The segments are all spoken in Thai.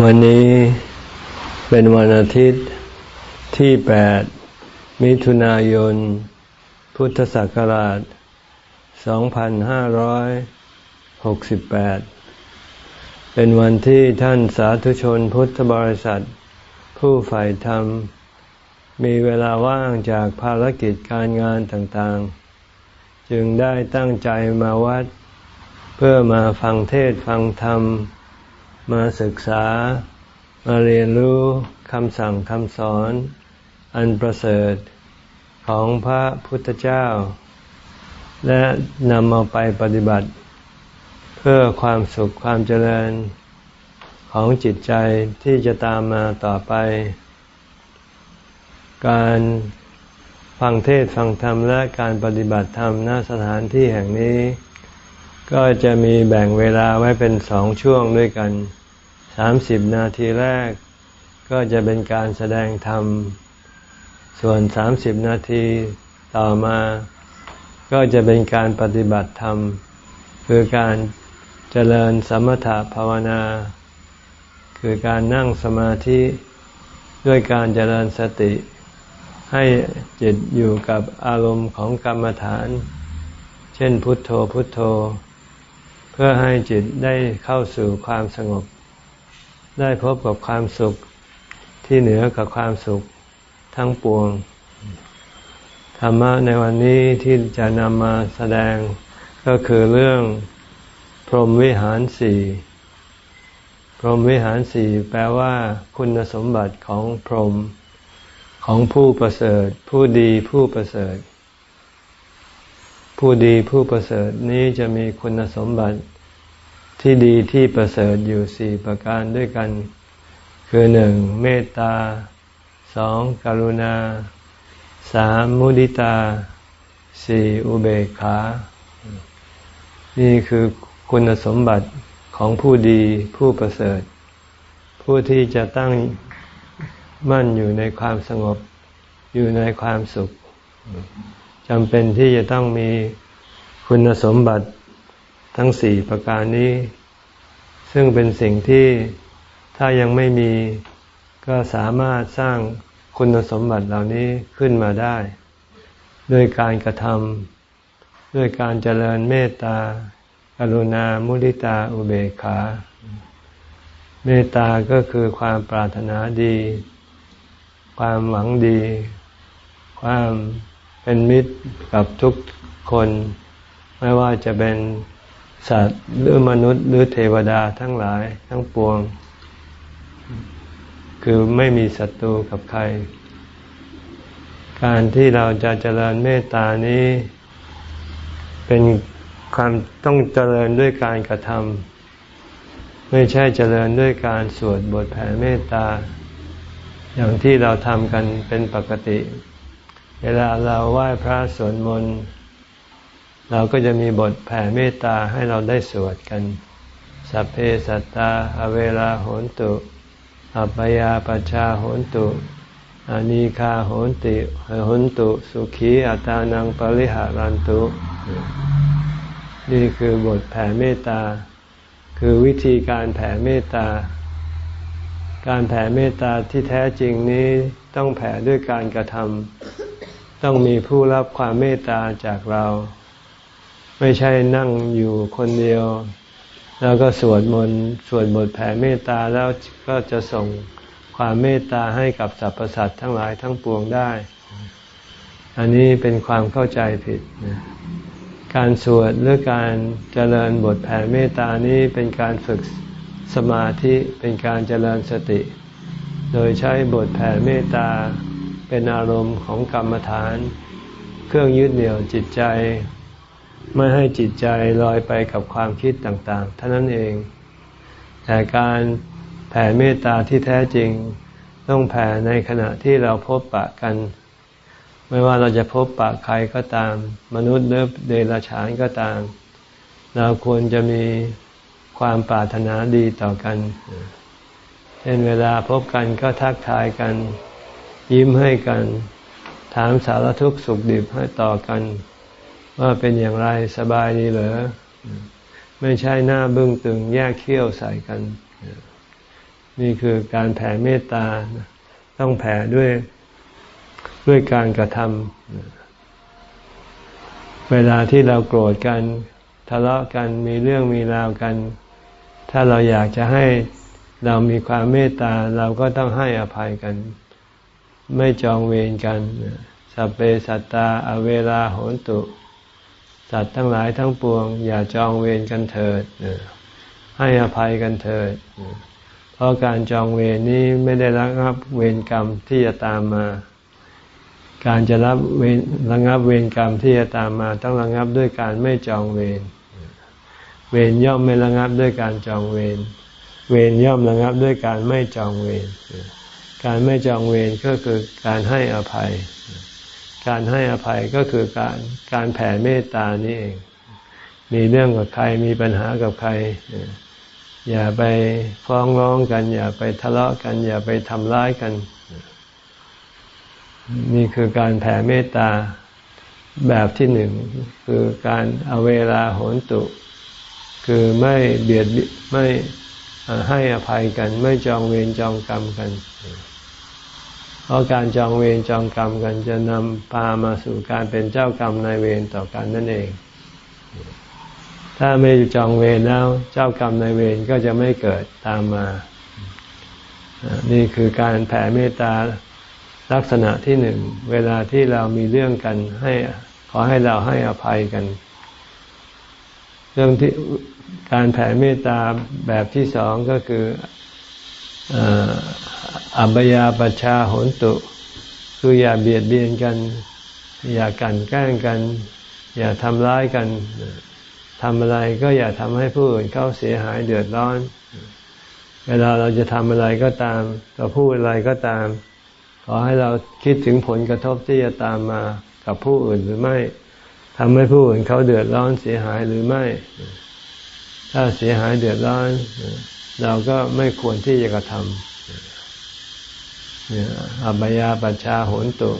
วันนี้เป็นวันอาทิตย์ที่ 8 มิถุนายน พุทธศักราช 2568 เป็นวันที่ท่านสาธุชนพุทธบริษัท ผู้ฝ่ธรรม มีเวลาว่างจากภารกิจการงานต่างๆ จึงได้ตั้งใจมาวัด เพื่อมาฟังเทศฟังธรรม มาศึกษา มาเรียนรู้คำสั่งคำสอน อันประเสริฐของพระพุทธเจ้า และนำเอาไปปฏิบัติ เพื่อความสุขความเจริญของจิตใจที่จะตามมาต่อไป การฟังเทศฟังธรรมและการปฏิบัติธรรมณสถานที่แห่งนี้ ก็จะมีแบ่งเวลาไว้เป็นสองช่วงด้วยกันสามสิบนาทีแรก ก็จะเป็นการแสดงธรรม ส่วนสามสิบนาทีต่อมา ก็จะเป็นการปฏิบัติธรรม คือการเจริญสมถะภาวนา คือการนั่งสมาธิด้วยการเจริญสติ ให้จิตอยู่กับอารมณ์ของกรรมฐาน เช่นพุทโธพุทโธ เพื่อให้จิตได้เข้าสู่ความสงบ ได้พบกับความสุขที่เหนือกับความสุขทั้งปวง ธรรมะในวันนี้ที่จะนำมาแสดงก็คือเรื่องพรหมวิหารสี่พรหมวิหารสี่แปลว่าคุณสมบัติของพรหมของผู้ประเสริฐ ผู้ดีผู้ประเสริฐ ผู้ดีผู้ประเสริฐนี้จะมีคุณสมบัติที่ดีที่ประเสริฐอยู่สี่ประการด้วยกัน คือหนึ่งเมตตาสองกรุณาสามมุดิตาสี่อุเบกขา นี่คือคุณสมบัติของผู้ดีผู้ประเสริฐ ผู้ที่จะตั้งมั่นอยู่ในความสงบอยู่ในความสุข จำเป็นที่จะต้องมีคุณสมบัติทั้งสี่ประการนี้ ซึ่งเป็นสิ่งที่ถ้ายังไม่มีก็สามารถสร้างคุณสมบัติเหล่านี้ขึ้นมาได้ ด้วยการกระทำด้วยการเจริญเมตตากรุณามุทิตาอุเบกขา เมตตาก็คือความปรารถนาดี ความหวังดี ความ เป็นมิตรกับทุกคน ไม่ว่าจะเป็นสัตว์หรือมนุษย์หรือเทวดาทั้งหลายทั้งปวง คือไม่มีศัตรูกับใคร การที่เราจะเจริญเมตตานี้ เป็นความต้องเจริญด้วยการกระทำไม่ใช่เจริญด้วยการสวดบทแผ่เมตตา อย่างที่เราทำกันเป็นปกติ เวลาเราไหว้พระสวดมนต์เราก็จะมีบทแผ่เมตตาให้เราได้สวดกัน สัพเพสัตตาอเวลาโหนตุ อัปยาปชาโหนตุอานิคาโหนติโหนตุ สุขีอัตานังปริหารันตุ นี่คือบทแผ่เมตตา คือวิธีการแผ่เมตตา การแผ่เมตตาที่แท้จริงนี้ต้องแผ่ด้วยการกระทำ ต้องมีผู้รับความเมตตาจากเรา ไม่ใช่นั่งอยู่คนเดียว แล้วก็สวดมนต์สวดบทแผ่เมตตาแล้วก็จะส่งความเมตตาให้กับสรรพสัตว์ทั้งหลายทั้งปวงได้ อันนี้เป็นความเข้าใจผิด การสวดหรือการเจริญบทแผ่เมตตานี้เป็นการฝึกสมาธิเป็นการเจริญสติ โดยใช้บทแผ่เมตตา เป็นอารมณ์ของกรรมฐาน เครื่องยึดเหนี่ยวจิตใจ ไม่ให้จิตใจลอยไปกับความคิดต่างๆเท่านั้นเอง แต่การแผ่เมตตาที่แท้จริงต้องแผ่ในขณะที่เราพบปะกัน ไม่ว่าเราจะพบปะใครก็ตาม มนุษย์หรือเดรัจฉานก็ตาม เราควรจะมีความปรารถนาดีต่อกัน เช่นเวลาพบกันก็ทักทายกัน ยิ้มให้กัน ถามสารทุกข์สุขดิบให้ต่อกัน ว่าเป็นอย่างไรสบายดีเหรอไม่ใช่หน้าบึ้งตึงแยกเขี้ยวใส่กัน นี่คือการแผ่เมตตา ต้องแผ่ด้วยด้วยการกระทำเวลาที่เราโกรธกัน ทะเลาะกันมีเรื่องมีราวกัน ถ้าเราอยากจะให้เรามีความเมตตา เราก็ต้องให้อภัยกัน ไม่จองเวรกัน สัพเพสัตตาอเวลาโหนตุ สัตว์ทั้งหลายทั้งปวง อย่าจองเวรกันเถิด ให้อภัยกันเถิด เพราะการจองเวรนี้ไม่ได้ระงับเวรกรรมที่จะตามมา การจะรับเวรระงับเวรกรรมที่จะตามมา ต้องระงับด้วยการไม่จองเวร เวรย่อมไม่ระงับด้วยการจองเวร เวรย่อมระงับด้วยการไม่จองเวร การไม่จองเวรก็คือการให้อภัย การให้อภัยก็คือการการแผ่เมตตานี่เอง มีเรื่องกับใครมีปัญหากับใคร อย่าไปฟ้องร้องกัน อย่าไปทะเลาะกัน อย่าไปทำร้ายกัน นี่คือการแผ่เมตตาแบบที่หนึ่งคือการเอาเวลาโหนตุ คือไม่เบียดไม่ให้อภัยกัน ไม่จองเวรจองกรรมกัน เพราะการจองเวรจองกรรมกันจะนำพามาสู่การเป็นเจ้ากรรมนายเวรต่อกันนั่นเอง ถ้าไม่จองเวรแล้ว เจ้ากรรมนายเวรก็จะไม่เกิดตามมา นี่คือการแผ่เมตตาลักษณะที่หนึ่ง เวลาที่เรามีเรื่องกันให้ขอให้เราให้อภัยกัน เรื่องที่การแผ่เมตตาแบบที่สองก็คืออ ปยาปชาโหนตุ คืออย่าเบียดเบียนกัน อย่ากันแกล้งกัน อย่าทำร้ายกันทำอะไรก็อย่าทำให้ผู้อื่นเขาเสียหายเดือดร้อน เวลาเราจะทำอะไรก็ตามเราพูดอะไรก็ตาม ขอให้เราคิดถึงผลกระทบที่จะตามมากับผู้อื่นหรือไม่ทำให้ผู้อื่นเขาเดือดร้อนเสียหายหรือไม่ ถ้าเสียหายเดือดร้อน เราก็ไม่ควรที่จะกระทำ อับยาปัชชาโหนตุ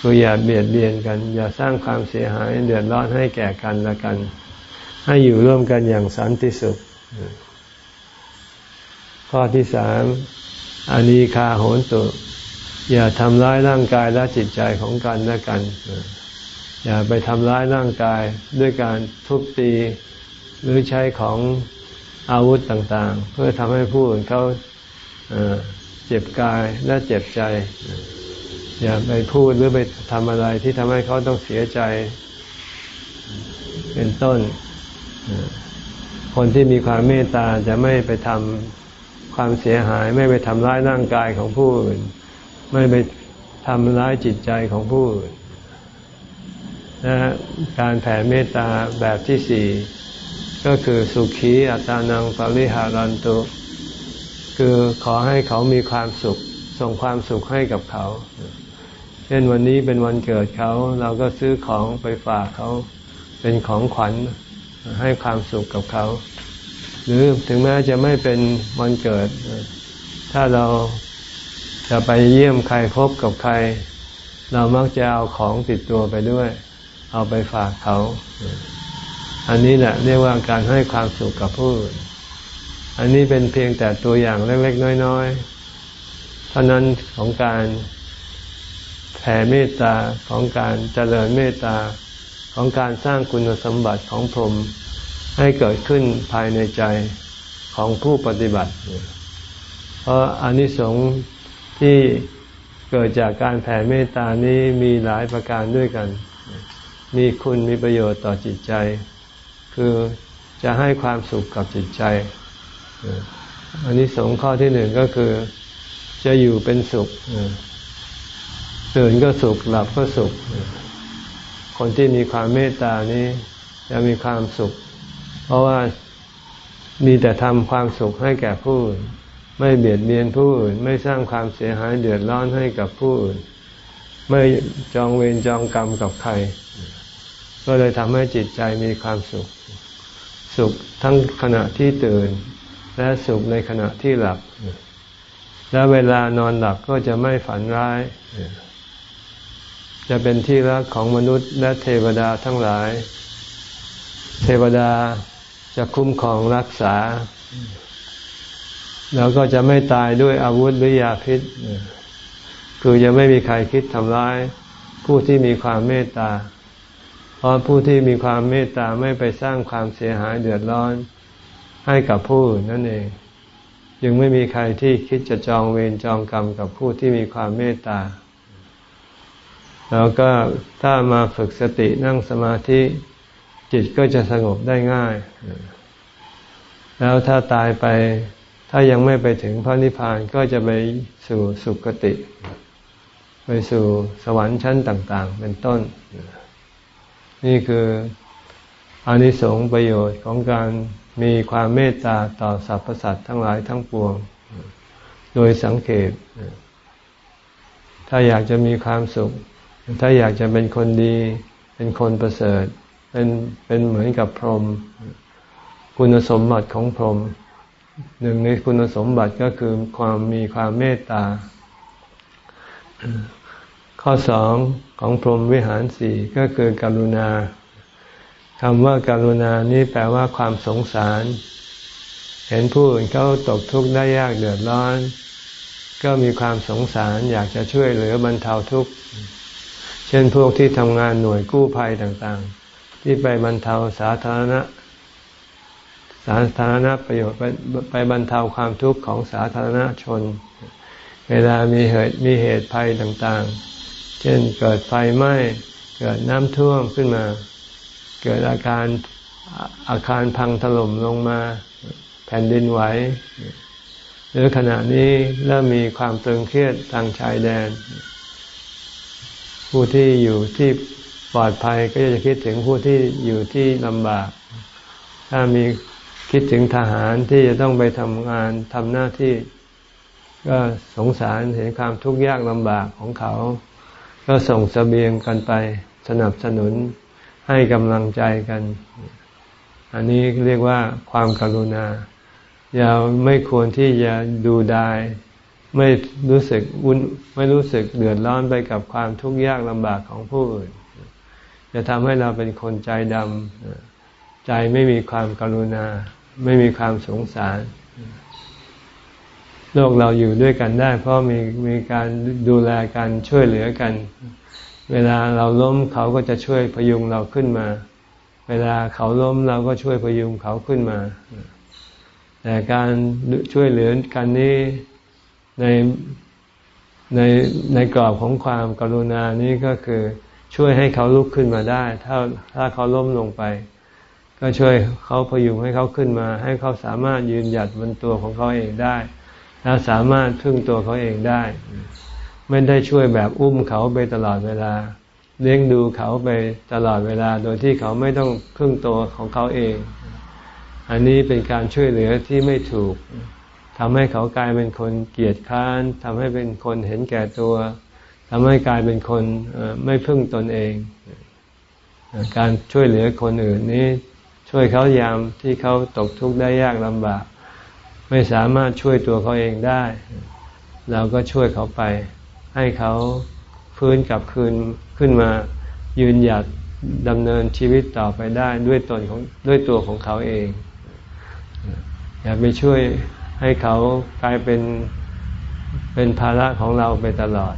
คืออย่าเบียดเบียนกัน อย่าสร้างความเสียหายเดือดร้อนให้แก่กันและกัน ให้อยู่ร่วมกันอย่างสันติสุข ข้อที่สามอานีคาโหนตุ อย่าทำร้ายร่างกายและจิตใจของกันและกัน อย่าไปทำร้ายร่างกายด้วยการทุบตีหรือใช้ของอาวุธต่างๆ เพื่อทำให้ผู้อื่นเขา เจ็บกายและเจ็บใจ อย่าไปพูดหรือไปทำอะไรที่ทำให้เขาต้องเสียใจ เป็นต้น คนที่มีความเมตตาจะไม่ไปทำความเสียหาย ไม่ไปทำร้ายร่างกายของผู้อื่น ไม่ไปทำร้ายจิตใจของผู้อื่นและการแผ่เมตตาแบบที่สี่ก็คือสุขีอัตานังปริหารันตุ คือขอให้เขามีความสุข ส่งความสุขให้กับเขา เช่นวันนี้เป็นวันเกิดเขา เราก็ซื้อของไปฝากเขา เป็นของขวัญให้ความสุขกับเขา หรือถึงแม้จะไม่เป็นวันเกิด ถ้าเราจะไปเยี่ยมใครพบกับใคร เรามักจะเอาของติดตัวไปด้วย เอาไปฝากเขา อันนี้แหละเรียกว่าการให้ความสุขกับผู้อื่น อันนี้เป็นเพียงแต่ตัวอย่างเล็กๆน้อยๆเท่านั้นของการแผ่เมตตาของการเจริญเมตตาของการสร้างคุณสมบัติของพรหมให้เกิดขึ้นภายในใจของผู้ปฏิบัติ เพราะอานิสงส์ที่เกิดจากการแผ่เมตตานี้มีหลายประการด้วยกัน มีคุณมีประโยชน์ต่อจิตใจ คือจะให้ความสุขกับจิตใจ อันนี้สงข้อที่หนึ่งก็คือ จะอยู่เป็นสุขตื่นก็สุขหลับก็สุข คนที่มีความเมตตานี้จะมีความสุข เพราะว่ามีแต่ทำความสุขให้แก่ผู้อื่นไม่เบียดเบียนผู้อื่น ไม่สร้างความเสียหายเดือดร้อนให้กับผู้อื่น ไม่จองเวรจองกรรมกับใคร ก็เลยทำให้จิตใจมีความสุข สุขทั้งขณะที่ตื่น และสุขในขณะที่หลับ และเวลานอนหลับก็จะไม่ฝันร้าย จะเป็นที่รักของมนุษย์และเทวดาทั้งหลาย เทวดาจะคุ้มครองรักษา แล้วก็จะไม่ตายด้วยอาวุธหรือยาพิษ คือจะไม่มีใครคิดทำร้าย ผู้ที่มีความเมตตา เพราะผู้ที่มีความเมตตาไม่ไปสร้างความเสียหายเดือดร้อน ให้กับผู้อื่นนั่นเอง ยังไม่มีใครที่คิดจะจองเวรจองกรรมกับผู้ที่มีความเมตตา แล้วก็ถ้ามาฝึกสตินั่งสมาธิจิตก็จะสงบได้ง่าย แล้วถ้าตายไปถ้ายังไม่ไปถึงพระนิพพานก็จะไปสู่สุคติ ไปสู่สวรรค์ชั้นต่าง ๆ เป็นต้น นี่คืออานิสงส์ประโยชน์ของการ มีความเมตตาต่อสรรพสัตว์ทั้งหลายทั้งปวง โดยสังเกต ถ้าอยากจะมีความสุข ถ้าอยากจะเป็นคนดี เป็นคนประเสริฐ เป็นเป็นเหมือนกับพรหมคุณสมบัติของพรหมหนึ่งในคุณสมบัติก็คือความมีความเมตตา ข้อสองของพรหมวิหารสี่ก็คือกรุณา คำว่าการุณานี้แปลว่าความสงสาร เห็นผู้อื่นเขาตกทุกข์ได้ยากเดือดร้อน ก็มีความสงสารอยากจะช่วยเหลือบรรเทาทุกข์ เช่นพวกที่ทำงานหน่วยกู้ภัยต่างๆ ที่ไปบรรเทาสาธารณะ สาธารณประโยชน์ไปไปบรรเทาความทุกข์ของสาธารณชน เวลามีเหตุมีเหตุภัยต่างๆ เช่นเกิดไฟไหม้เกิดน้ำท่วมขึ้นมา เกิดอาการอาคารพังถล่มลงมาแผ่นดินไหวหรือขณะนี้เริ่มมีความตึงเครียดทางชายแดน ผู้ที่อยู่ที่ปลอดภัยก็จะคิดถึงผู้ที่อยู่ที่ลำบาก ถ้ามีคิดถึงทหารที่จะต้องไปทำงานทำหน้าที่ ก็สงสารเห็นความทุกข์ยากลำบากของเขา ก็ส่งสเสบียงกันไปสนับสนุน ให้กำลังใจกัน อันนี้เรียกว่าความกรุณา อย่าไม่ควรที่จะดูดาย ไม่รู้สึกวุ่นไม่รู้สึกเดือดร้อนไปกับความทุกข์ยากลำบากของผู้อื่น จะทำให้เราเป็นคนใจดำใจไม่มีความกรุณา ไม่มีความสงสาร โลกเราอยู่ด้วยกันได้ เพราะมีมีการดูแลกันช่วยเหลือกัน เวลาเราล้มเขาก็จะช่วยพยุงเราขึ้นมา เวลาเขาล้มเราก็ช่วยพยุงเขาขึ้นมา แต่การช่วยเหลือกันนี้ในในในกรอบของความกรุณานี้ก็คือช่วยให้เขาลุกขึ้นมาได้ ถ้าถ้าเขาล้มลงไป ก็ช่วยเขาพยุงให้เขาขึ้นมา ให้เขาสามารถยืนหยัดบนตัวของเขาเองได้ และสามารถพึ่งตัวเขาเองได้ ไม่ได้ช่วยแบบอุ้มเขาไปตลอดเวลา เลี้ยงดูเขาไปตลอดเวลา โดยที่เขาไม่ต้องพึ่งตัวของเขาเอง อันนี้เป็นการช่วยเหลือที่ไม่ถูกทำให้เขากลายเป็นคนเกียจค้านทำให้เป็นคนเห็นแก่ตัวทำให้กลายเป็นคนไม่พึ่งตนเอง การช่วยเหลือคนอื่นนี้ ช่วยเขายามที่เขาตกทุกข์ได้ยากลำบาก ไม่สามารถช่วยตัวเขาเองได้ เราก็ช่วยเขาไป ให้เขาฟื้นกลับคืนขึ้นมายืนหยัดดำเนินชีวิตต่อไปได้ด้วยตนของด้วยตัวของเขาเอง อย่าไปช่วยให้เขากลายเป็นเป็นภาระของเราไปตลอด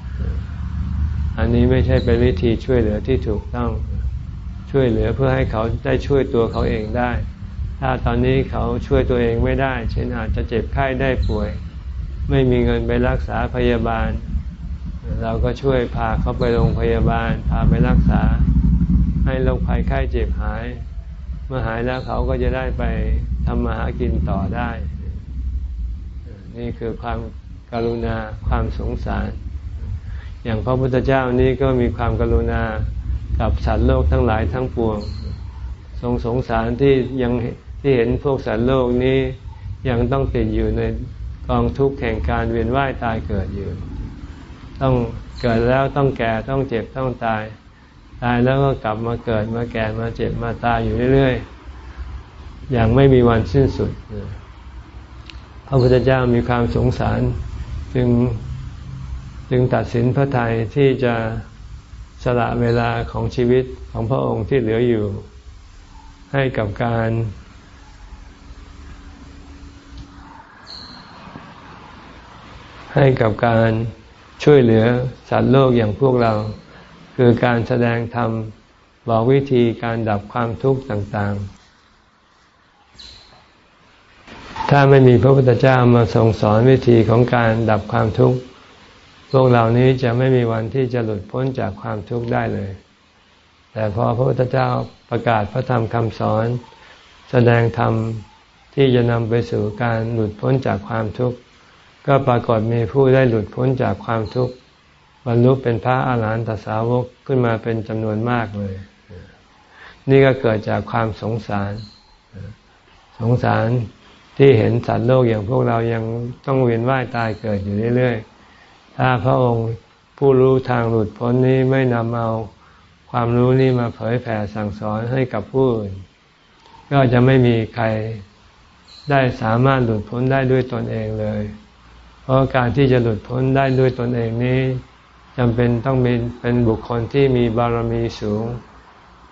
อันนี้ไม่ใช่เป็นวิธีช่วยเหลือที่ถูกต้องช่วยเหลือเพื่อให้เขาได้ช่วยตัวเขาเองได้ ถ้าตอนนี้เขาช่วยตัวเองไม่ได้ เช่นอาจจะเจ็บไข้ได้ป่วย ไม่มีเงินไปรักษาพยาบาล เราก็ช่วยพาเขาไปโรงพยาบาล พาไปรักษา ให้โรคภัยไข้เจ็บหาย เมื่อหายแล้วเขาก็จะได้ไปทำมาหากินต่อได้ นี่คือความกรุณาความสงสาร อย่างพระพุทธเจ้านี้ก็มีความกรุณากับสัตว์โลกทั้งหลายทั้งปวง ทรงสงสารที่ยังที่เห็นพวกสัตว์โลกนี้ยังต้องติดอยู่ในกองทุกข์แห่งการเวียนว่ายตายเกิดอยู่ ต้องเกิดแล้วต้องแก่ต้องเจ็บต้องตาย ตายแล้วก็กลับมาเกิดมาแก่มาเจ็บมาตายอยู่เรื่อยๆ อย่างไม่มีวันสิ้นสุด พระพุทธเจ้ามีความสงสาร จึงจึงตัดสินพระทัยที่จะสละเวลาของชีวิตของพระองค์ที่เหลืออยู่ ให้กับการให้กับการ ช่วยเหลือสัตว์โลกอย่างพวกเรา คือการแสดงธรรมบอกวิธีการดับความทุกข์ต่างๆ ถ้าไม่มีพระพุทธเจ้ามาทรงสอนวิธีของการดับความทุกข์ พวกเหล่านี้จะไม่มีวันที่จะหลุดพ้นจากความทุกข์ได้เลย แต่พอพระพุทธเจ้าประกาศพระธรรมคำสอน แสดงธรรมที่จะนำไปสู่การหลุดพ้นจากความทุกข์ ก็ปรากฏมีผู้ได้หลุดพ้นจากความทุกข์บรรลุเป็นพระอาหารหันตสาวกขึ้นมาเป็นจำนวนมากเลย นี่ก็เกิดจากความสงสาร สงสารที่เห็นสัตว์โลกอย่างพวกเรายังต้องเวียนว่ายตายเกิดอยู่เรื่อยๆ ถ้าพระองค์ผู้รู้ทางหลุดพ้นนี้ไม่นำเอาความรู้นี้มาเผยแผ่สั่งสอนให้กับผู้อื่น ก็จะไม่มีใครได้สามารถหลุดพ้นได้ด้วยตนเองเลย เพราะการที่จะหลุดพ้นได้ด้วยตนเองนี้จำเป็นต้องมีเป็นบุคคลที่มีบารมีสูง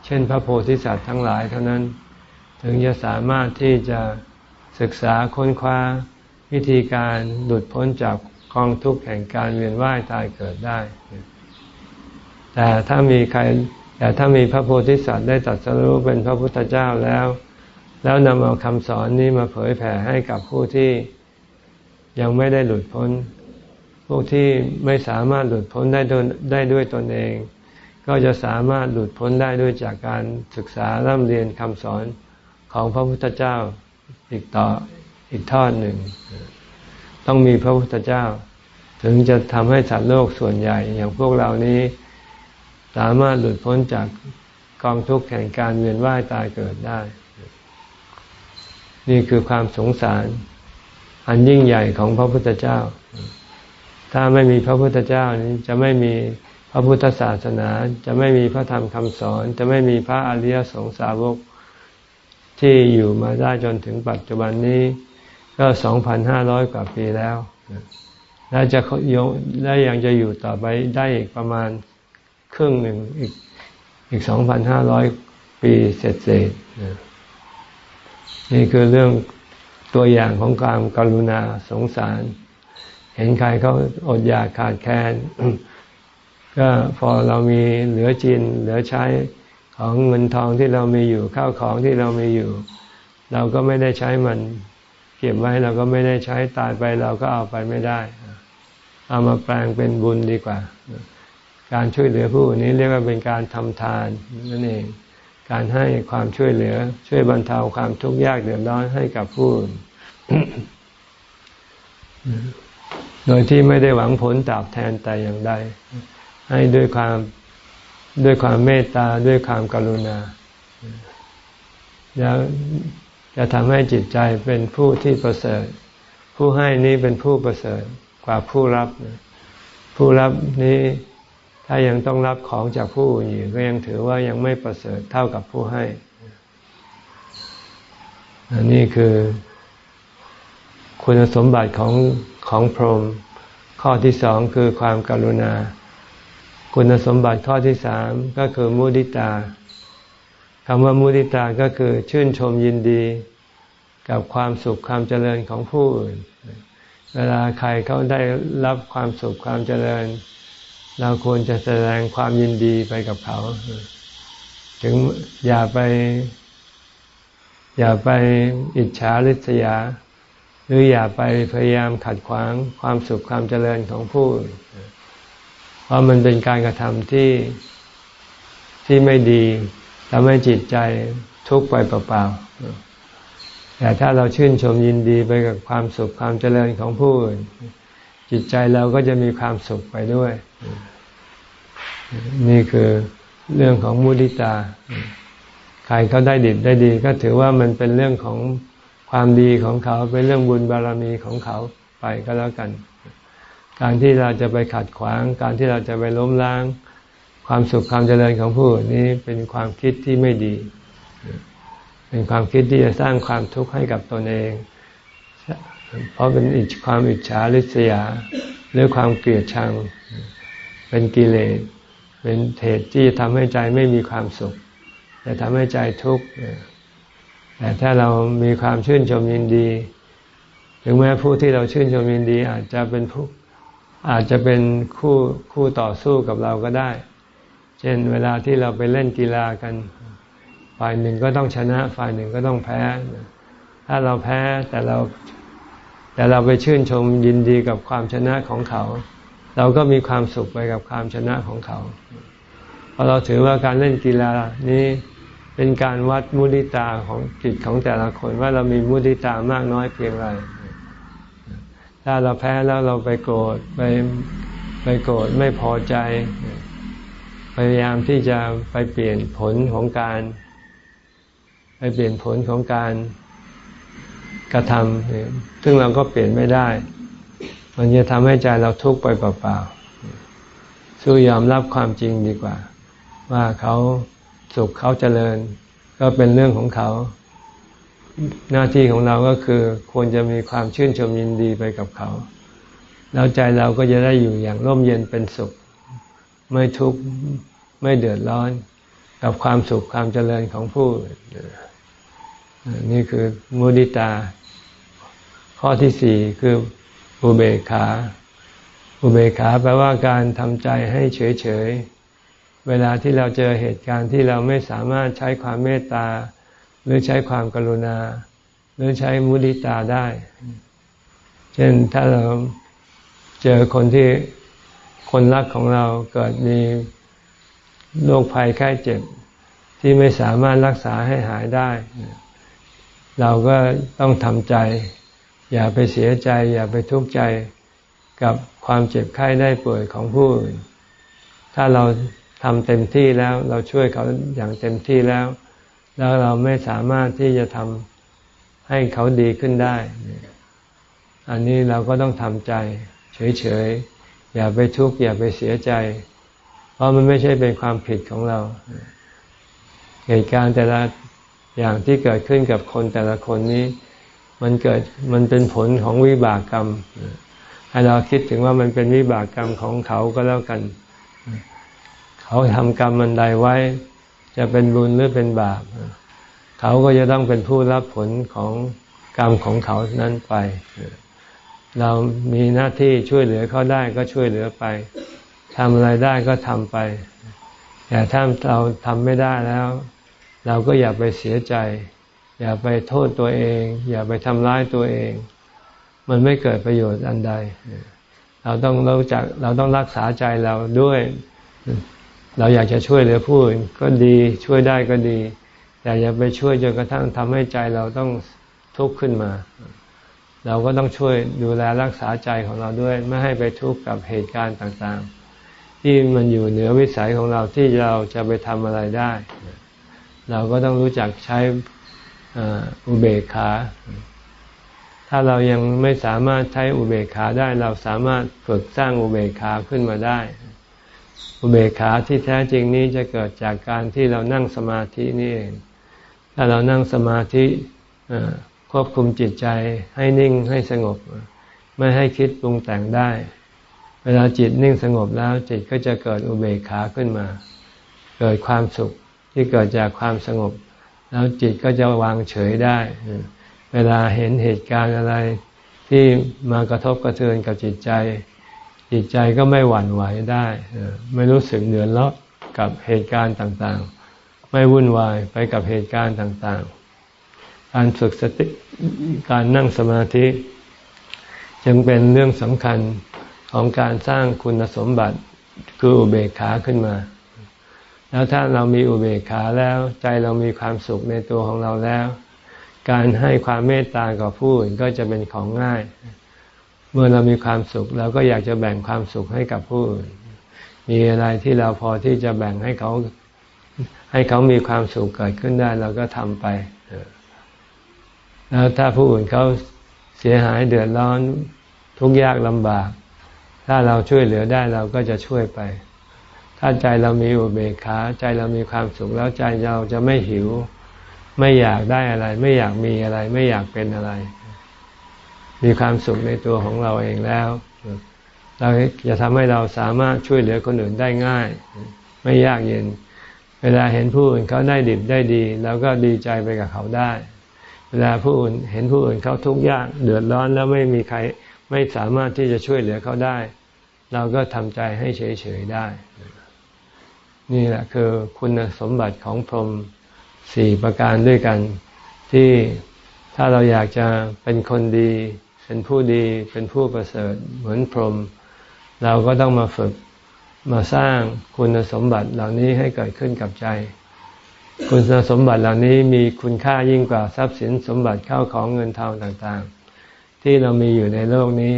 เช่นพระโพธิสัตว์ทั้งหลายเท่านั้น ถึงจะสามารถที่จะศึกษาค้นคว้าวิธีการหลุดพ้นจากกองทุกข์แห่งการเวียนว่ายตายเกิดได้ แต่ถ้ามีใครแต่ถ้ามีพระโพธิสัตว์ได้ตรัสรู้เป็นพระพุทธเจ้าแล้ว แล้วนำเอาคำสอนนี้มาเผยแผ่ให้กับผู้ที่ ยังไม่ได้หลุดพ้น พวกที่ไม่สามารถหลุดพ้นได้ได้ด้วยตนเอง ก็จะสามารถหลุดพ้นได้ด้วยจากการศึกษาร่ำเรียนคำสอนของพระพุทธเจ้าอีกต่ออีกทอดหนึ่ง ต้องมีพระพุทธเจ้า ถึงจะทำให้สัตว์โลกส่วนใหญ่ อย่างพวกเรานี้สามารถหลุดพ้นจากกองทุกข์แห่งการเวียนว่ายตายเกิดได้ นี่คือความสงสาร อันยิ่งใหญ่ของพระพุทธเจ้า ถ้าไม่มีพระพุทธเจ้านี้จะไม่มีพระพุทธศาสนาจะไม่มีพระธรรมคำสอน จะไม่มีพระอริยสงสาวกที่อยู่มาได้จนถึงปัจจุบันนี้ก็สองพันห้าร้อยกว่าปีแล้ว และจะยงและยังจะอยู่ต่อไปได้อีกประมาณครึ่งหนึ่งอีกอีกสองพันห้าร้อยปีเศษเศษนี่คือเรื่อง ตัวอย่างของความกรุณาสงสาร เห็นใครเขาอดอยากขาดแคลนก็พอเรามีเหลือจินเหลือใช้ของเงินทองที่เรามีอยู่ข้าวของที่เรามีอยู่ เราก็ไม่ได้ใช้มัน เก็บไว้เราก็ไม่ได้ใช้ตายไปเราก็เอาไปไม่ได้ เอามาแปลงเป็นบุญดีกว่า การช่วยเหลือผู้นี้เรียกว่าเป็นการทำทานนั่นเอง การให้ความช่วยเหลือ ช่วยบรรเทาความทุกข์ยากเดือดร้อนให้กับผู้อื่นโดยที่ไม่ได้หวังผลตอบแทนแต่อย่างใด ให้ด้วยความด้วยความเมตตาด้วยความกรุณาจะจะทำให้จิตใจเป็นผู้ที่ประเสริฐ ผู้ให้นี้เป็นผู้ประเสริฐกว่าผู้รับ ผู้รับนี้ ถ้ายังต้องรับของจากผู้อื่นอยู่ก็ยังถือว่ายังไม่ประเสริฐเท่ากับผู้ให้อันนี้คือ คุณสมบัติของของพรหมข้อที่สองคือความกรุณา คุณสมบัติข้อที่สามก็คือมุติตาคำว่ามุติตาก็คือชื่นชมยินดี กับความสุขความเจริญของผู้อื่น เวลาใครเขาได้รับความสุขความเจริญ เราควรจะแสดงความยินดีไปกับเขา ถึงอย่าไป อย่าไปอิจฉาริษยา หรืออย่าไปพยายามขัดขวางความสุขความเจริญของผู้เพราะมันเป็นการกระทำที่ที่ไม่ดีทำให้จิตใจทุกข์ไปเปล่าๆแต่ถ้าเราชื่นชมยินดีไปกับความสุขความเจริญของผู้อื่น จิตใจเราก็จะมีความสุขไปด้วย นี่คือเรื่องของมุติตา ใครเขาได้ดิบได้ดี ก็ถือว่ามันเป็นเรื่องของความดีของเขา เป็นเรื่องบุญบารมีของเขาไปก็แล้วกัน การที่เราจะไปขัดขวาง การที่เราจะไปล้มล้าง ความสุขความเจริญของผู้นี้เป็นความคิดที่ไม่ดี เป็นความคิดที่จะสร้างความทุกข์ให้กับตนเอง เพราะเป็นอิจความอิจฉาริษยา หรือความเกลียดชัง เป็นกิเลส เป็นเหตุที่ทำให้ใจไม่มีความสุขจะทำให้ใจทุกข์แต่ถ้าเรามีความชื่นชมยินดี ถึงแม้ผู้ที่เราชื่นชมยินดี อาจจะเป็นผู้อาจจะเป็นคู่คู่ต่อสู้กับเราก็ได้ เช่นเวลาที่เราไปเล่นกีฬากัน ฝ่ายหนึ่งก็ต้องชนะ ฝ่ายหนึ่งก็ต้องแพ้ ถ้าเราแพ้แต่เรา แต่เราไปชื่นชมยินดีกับความชนะของเขา เราก็มีความสุขไปกับความชนะของเขาเพราะเราถือว่าการเล่นกีฬานี้เป็นการวัดมุติตาของจิตของแต่ละคนว่าเรามีมุติตามากน้อยเพียงไร ถ้าเราแพ้แล้วเราไปโกรธไปไปโกรธไม่พอใจ พยายามที่จะไปเปลี่ยนผลของการ ไปเปลี่ยนผลของการ กระทำซึ่งเราก็เปลี่ยนไม่ได้ มันจะทำให้ใจเราทุกข์ไปเปล่าๆสู้ยอมรับความจริงดีกว่า ว่าเขาสุขเขาเจริญ ก็เป็นเรื่องของเขา หน้าที่ของเราก็คือควรจะมีความชื่นชมยินดีไปกับเขา แล้วใจเราก็จะได้อยู่อย่างร่มเย็นเป็นสุข ไม่ทุกข์ไม่เดือดร้อน กับความสุขความเจริญของผู้นี่คือมุดิตา ข้อที่สี่คืออุเบกขา อุเบกขาแปลว่าการทำใจให้เฉยเฉยเวลาที่เราเจอเหตุการณ์ที่เราไม่สามารถใช้ความเมตตา หรือใช้ความกรุณา หรือใช้มุดิตาได้ เช่นถ้าเราเจอคนที่คนรักของเราเกิดมีโรคภัยไข้เจ็บ ที่ไม่สามารถรักษาให้หายได้ เราก็ต้องทำใจ อย่าไปเสียใจ อย่าไปทุกข์ใจกับความเจ็บไข้ได้ป่วยของผู้อื่น ถ้าเราทำเต็มที่แล้วเราช่วยเขาอย่างเต็มที่แล้ว แล้วเราไม่สามารถที่จะทำให้เขาดีขึ้นได้ อันนี้เราก็ต้องทำใจ เฉยๆ อย่าไปทุกข์อย่าไปเสียใจ เพราะมันไม่ใช่เป็นความผิดของเรา เหตุการณ์แต่ละอย่างที่เกิดขึ้นกับคนแต่ละคนนี้ มันเกิดมันเป็นผลของวิบากกรรม ให้เราคิดถึงว่ามันเป็นวิบากกรรมของเขาก็แล้วกัน เขาทำกรรมมันใดไว้ จะเป็นบุญหรือเป็นบาป เขาก็จะต้องเป็นผู้รับผลของกรรมของเขานั้นไป เรามีหน้าที่ช่วยเหลือเขาได้ก็ช่วยเหลือไปทำอะไรได้ก็ทำไป แต่ถ้าเราทำไม่ได้แล้ว เราก็อย่าไปเสียใจ อย่าไปโทษตัวเอง อย่าไปทำร้ายตัวเอง มันไม่เกิดประโยชน์อันใด เราต้องรู้จักเราต้องรักษาใจเราด้วย เราอยากจะช่วยเหลือผู้อื่นก็ดีช่วยได้ก็ดี แต่อย่าไปช่วยจนกระทั่งทำให้ใจเราต้องทุกข์ขึ้นมา เราก็ต้องช่วยดูแลรักษาใจของเราด้วย ไม่ให้ไปทุกข์กับเหตุการณ์ต่างๆ ที่มันอยู่เหนือวิสัยของเราที่เราจะไปทำอะไรได้ เราก็ต้องรู้จักใช้ อุเบกขา ถ้าเรายังไม่สามารถใช้อุเบกขาได้ เราสามารถฝึกสร้างอุเบกขาขึ้นมาได้ อุเบกขาที่แท้จริงนี้จะเกิดจากการที่เรานั่งสมาธินี่เอง ถ้าเรานั่งสมาธิควบคุมจิตใจให้นิ่งให้สงบ ไม่ให้คิดปรุงแต่งได้ เวลาจิตนิ่งสงบแล้วจิตก็จะเกิดอุเบกขาขึ้นมา เกิดความสุขที่เกิดจากความสงบ แล้วจิตก็จะวางเฉยได้ เวลาเห็นเหตุการณ์อะไรที่มากระทบกระเทือนกับจิตใจ จิตใจก็ไม่หวั่นไหวได้ ไม่รู้สึกเดือดร้อนกับเหตุการณ์ต่างๆ ไม่วุ่นวายไปกับเหตุการณ์ต่างๆ การฝึกสติการนั่งสมาธิ จึงเป็นเรื่องสำคัญของการสร้างคุณสมบัติคืออุเบกขาขึ้นมา แล้วถ้าเรามีอุเบกขาแล้วใจเรามีความสุขในตัวของเราแล้ว การให้ความเมตตากับผู้อื่นก็จะเป็นของง่าย เมื่อเรามีความสุขเราก็อยากจะแบ่งความสุขให้กับผู้อื่น มีอะไรที่เราพอที่จะแบ่งให้เขาให้เขามีความสุขเกิดขึ้นได้เราก็ทำไปแล้วถ้าผู้อื่นเขาเสียหายเดือดร้อนทุกยากลำบาก ถ้าเราช่วยเหลือได้เราก็จะช่วยไป ถ้าใจเรามีอุเบกขาใจเรามีความสุขแล้วใจเราจะไม่หิว ไม่อยากได้อะไร ไม่อยากมีอะไร ไม่อยากเป็นอะไร มีความสุขในตัวของเราเองแล้ว เราจะทำให้เราสามารถช่วยเหลือคนอื่นได้ง่าย ไม่ยากเย็น เวลาเห็นผู้อื่นเขาได้ดิบได้ดีเราก็ดีใจไปกับเขาได้ เวลาผู้อื่นเห็นผู้อื่นเขาทุกข์ยากเดือดร้อนแล้วไม่มีใครไม่สามารถที่จะช่วยเหลือเขาได้ เราก็ทำใจให้เฉยๆได้ นี่แหละคือคุณสมบัติของพรหมสี่ประการด้วยกัน ที่ถ้าเราอยากจะเป็นคนดี เป็นผู้ดีเป็นผู้ประเสริฐเหมือนพรหมเราก็ต้องมาฝึกมาสร้างคุณสมบัติเหล่านี้ให้เกิดขึ้นกับใจ คุณสมบัติเหล่านี้มีคุณค่ายิ่งกว่าทรัพย์สินสมบัติเข้าของเงินทองต่างๆ ที่เรามีอยู่ในโลกนี้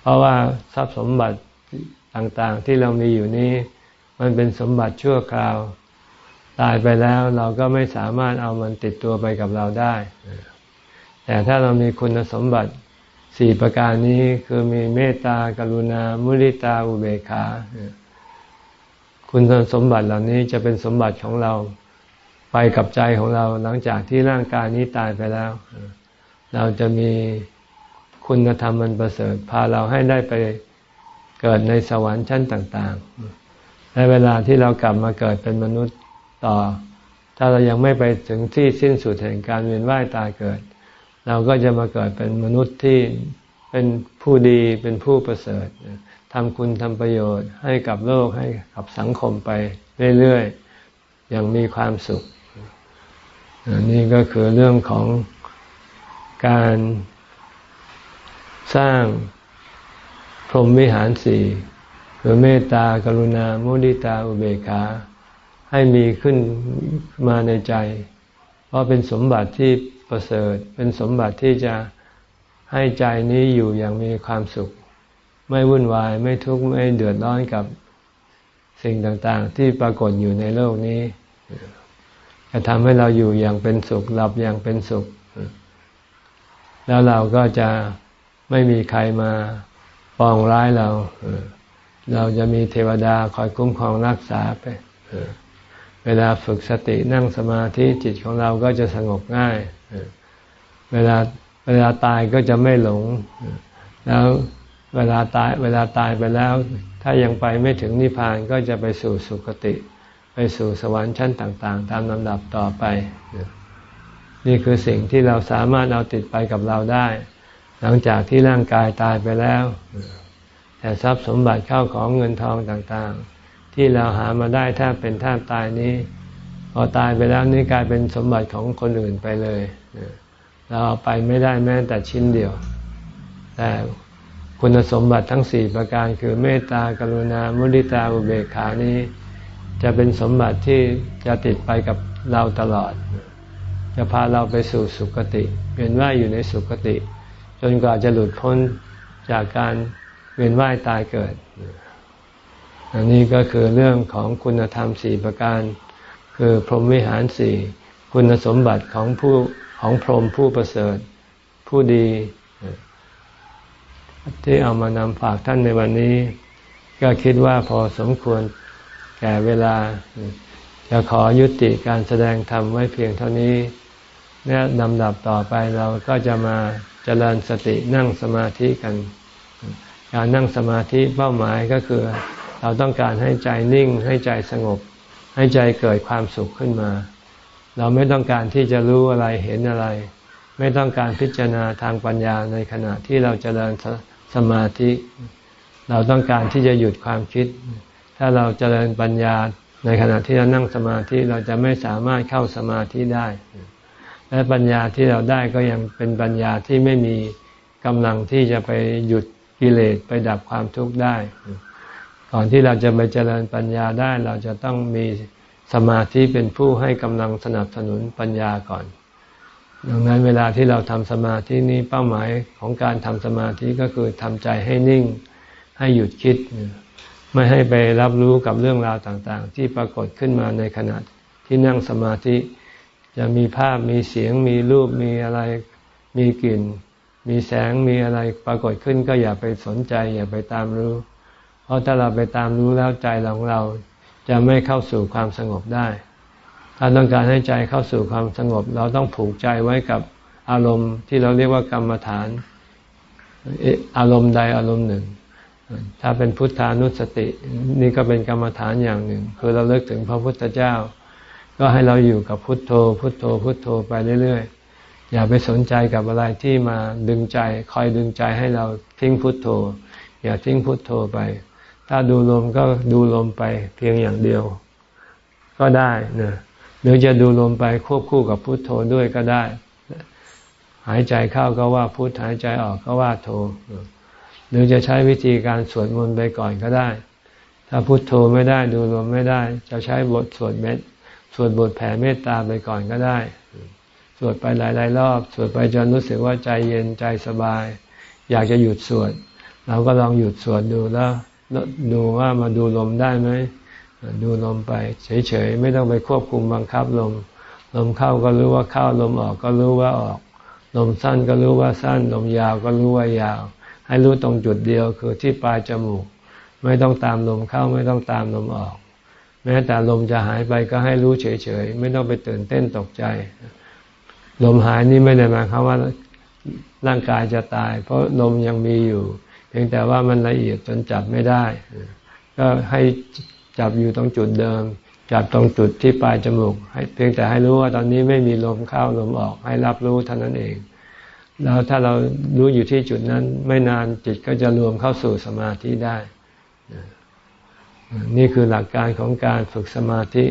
เพราะว่าทรัพย์สมบัติต่างๆ ที่เรามีอยู่นี้ มันเป็นสมบัติชั่วคราว ตายไปแล้วเราก็ไม่สามารถเอามันติดตัวไปกับเราได้ แต่ถ้าเรามีคุณสมบัติสี่ประการนี้คือมีเมตตากรุณา มุริตาอุเบกขาคุณสมบัติเหล่านี้จะเป็นสมบัติของเราไปกับใจของเราหลังจากที่ร่างกายนี้ตายไปแล้ว เราจะมีคุณธรรมมันประเสริฐ พาเราให้ได้ไปเกิดในสวรรค์ชั้นต่าง ๆ ในเวลาที่เรากลับมาเกิดเป็นมนุษย์ต่อ ถ้าเรายังไม่ไปถึงที่สิ้นสุดแห่งการเวียนว่ายตายเกิด เราก็จะมาเกิดเป็นมนุษย์ที่เป็นผู้ดีเป็นผู้ประเสริฐทำคุณทำประโยชน์ให้กับโลกให้กับสังคมไปเรื่อยๆอย่างมีความสุขนี่ก็คือเรื่องของการสร้างพรหมวิหารสี่ คือเมตตากรุณามุดิตาอุเบกขาให้มีขึ้นมาในใจ เพราะเป็นสมบัติที่ประเสริฐ เป็นสมบัติที่จะให้ใจนี้อยู่อย่างมีความสุข ไม่วุ่นวายไม่ทุกข์ไม่เดือดร้อนกับสิ่งต่างๆ ที่ปรากฏอยู่ในโลกนี้ จะทำให้เราอยู่อย่างเป็นสุขหลับอย่างเป็นสุข แล้วเราก็จะไม่มีใครมาปองร้ายเราเเราจะมีเทวดาคอยคุ้มครองรักษาไป เวลาฝึกสตินั่งสมาธิจิตของเราก็จะสงบง่าย เวลาเวลาตายก็จะไม่หลง แล้วเวลาตายเวลาตายไปแล้ว ถ้ายังไปไม่ถึงนิพพานก็จะไปสู่สุคติ ไปสู่สวรรค์ชั้นต่าง ๆ ตามลำดับต่อไป นี่คือสิ่งที่เราสามารถเอาติดไปกับเราได้ หลังจากที่ร่างกายตายไปแล้ว แต่ทรัพย์สมบัติเข้าของเงินทองต่างๆ ที่เราหามาได้ถ้าเป็นท่าตายนี้ พอตายไปแล้วนี่กลายเป็นสมบัติของคนอื่นไปเลยเราเอาไปไม่ได้แม้แต่ชิ้นเดียว แต่คุณสมบัติทั้งสี่ประการคือเมตตากรุณา มุริตาอุเบกขานี้ จะเป็นสมบัติที่จะติดไปกับเราตลอด จะพาเราไปสู่สุคติเวียนว่าอยู่ในสุคติ จนกว่าจะหลุดพ้นจากการ เวียนว่ายตายเกิด อันนี้ก็คือเรื่องของคุณธรรมสี่ประการ คือพรหมวิหารสี่คุณสมบัติของผู้ของพรหมผู้ประเสริฐ ผู้ดี ที่เอามานำฝากท่านในวันนี้ ก็คิดว่าพอสมควรแก่เวลาจะขอยุติการแสดงธรรมไว้เพียงเท่านี้เนี่ยลำดับต่อไปเราก็จะมาเจริญสตินั่งสมาธิกัน การนั่งสมาธิเป้าหมายก็คือ เราต้องการให้ใจนิ่ง ให้ใจสงบ ให้ใจเกิดความสุขขึ้นมา เราไม่ต้องการที่จะรู้อะไรเห็นอะไร ไม่ต้องการพิจารณาทางปัญญาในขณะที่เราจเจริญสสมาธิ เราต้องการที่จะหยุดความคิด ถ้าเราจเจริญปัญญาในขณะที่เรานั่งสมาธิเราจะไม่สามารถเข้าสมาธิได้ และปัญญาที่เราได้ก็ยังเป็นปัญญาที่ไม่มีกำลังที่จะไปหยุด กิเลสไปดับความทุกข์ได้ ก่อนที่เราจะไปเจริญปัญญาได้เราจะต้องมีสมาธิเป็นผู้ให้กำลังสนับสนุนปัญญาก่อน ดังนั้นเวลาที่เราทำสมาธินี้เป้าหมายของการทำสมาธิก็คือทำใจให้นิ่ง ให้หยุดคิด ไม่ให้ไปรับรู้กับเรื่องราวต่างๆ ที่ปรากฏขึ้นมาในขณะที่นั่งสมาธิ จะมีภาพมีเสียงมีรูปมีอะไรมีกลิ่น มีแสงมีอะไรปรากฏขึ้นก็อย่าไปสนใจ อย่าไปตามรู้ เพราะถ้าเราไปตามรู้แล้วใจของเราจะไม่เข้าสู่ความสงบได้ ถ้าต้องการให้ใจเข้าสู่ความสงบ เราต้องผูกใจไว้กับอารมณ์ที่เราเรียกว่ากรรมฐาน อารมณ์ใดอารมณ์หนึ่ง ถ้าเป็นพุทธานุสติ นี่ก็เป็นกรรมฐานอย่างหนึ่ง คือเราเลิกถึงพระพุทธเจ้า ก็ให้เราอยู่กับพุทโธ พุทโธพุทโธไปเรื่อยๆ อย่าไปสนใจกับอะไรที่มาดึงใจคอยดึงใจให้เราทิ้งพุทโธ อย่าทิ้งพุทโธไป ถ้าดูลมก็ดูลมไปเพียงอย่างเดียว ก็ได้นะหรือจะดูลมไปควบคู่กับพุทโธด้วยก็ได้ หายใจเข้าก็ว่าพุทหายใจออกก็ว่าโธหรือจะใช้วิธีการสวดมนต์ไปก่อนก็ได้ ถ้าพุทโธไม่ได้ดูลมไม่ได้ จะใช้บทสวดเมตสวดบทแผ่เมตตาไปก่อนก็ได้ สวดไปหลาย ๆ รอบ สวดไปจนรู้สึกว่าใจเย็นใจสบาย อยากจะหยุดสวดเราก็ลองหยุดสวดดูแล้วดูว่ามาดูลมได้ไหมดูลมไป เฉย ๆ ไม่ต้องไปควบคุมบังคับลม ลมเข้าก็รู้ว่าเข้าลมออกก็รู้ว่าออก ลมสั้นก็รู้ว่าสั้น ลมยาวก็รู้ว่ายาว ให้รู้ตรงจุดเดียวคือที่ปลายจมูก ไม่ต้องตามลมเข้าไม่ต้องตามลมออก แม้แต่ลมจะหายไปก็ให้รู้เฉย ๆ ไม่ต้องไปตื่นเต้นตกใจ ลมหายนี่ไม่ได้หมายความว่าร่างกายจะตาย เพราะลมยังมีอยู่ เพียงแต่ว่ามันละเอียดจนจับไม่ได้ ก็ให้จับอยู่ตรงจุดเดิม จับตรงจุดที่ปลายจมูกให้เพียงแต่ให้รู้ว่าตอนนี้ไม่มีลมเข้าลมออก ให้รับรู้เท่านั้นเองแล้วถ้าเรารู้อยู่ที่จุดนั้น ไม่นานจิตก็จะรวมเข้าสู่สมาธิได้ นี่คือหลักการของการฝึกสมาธิ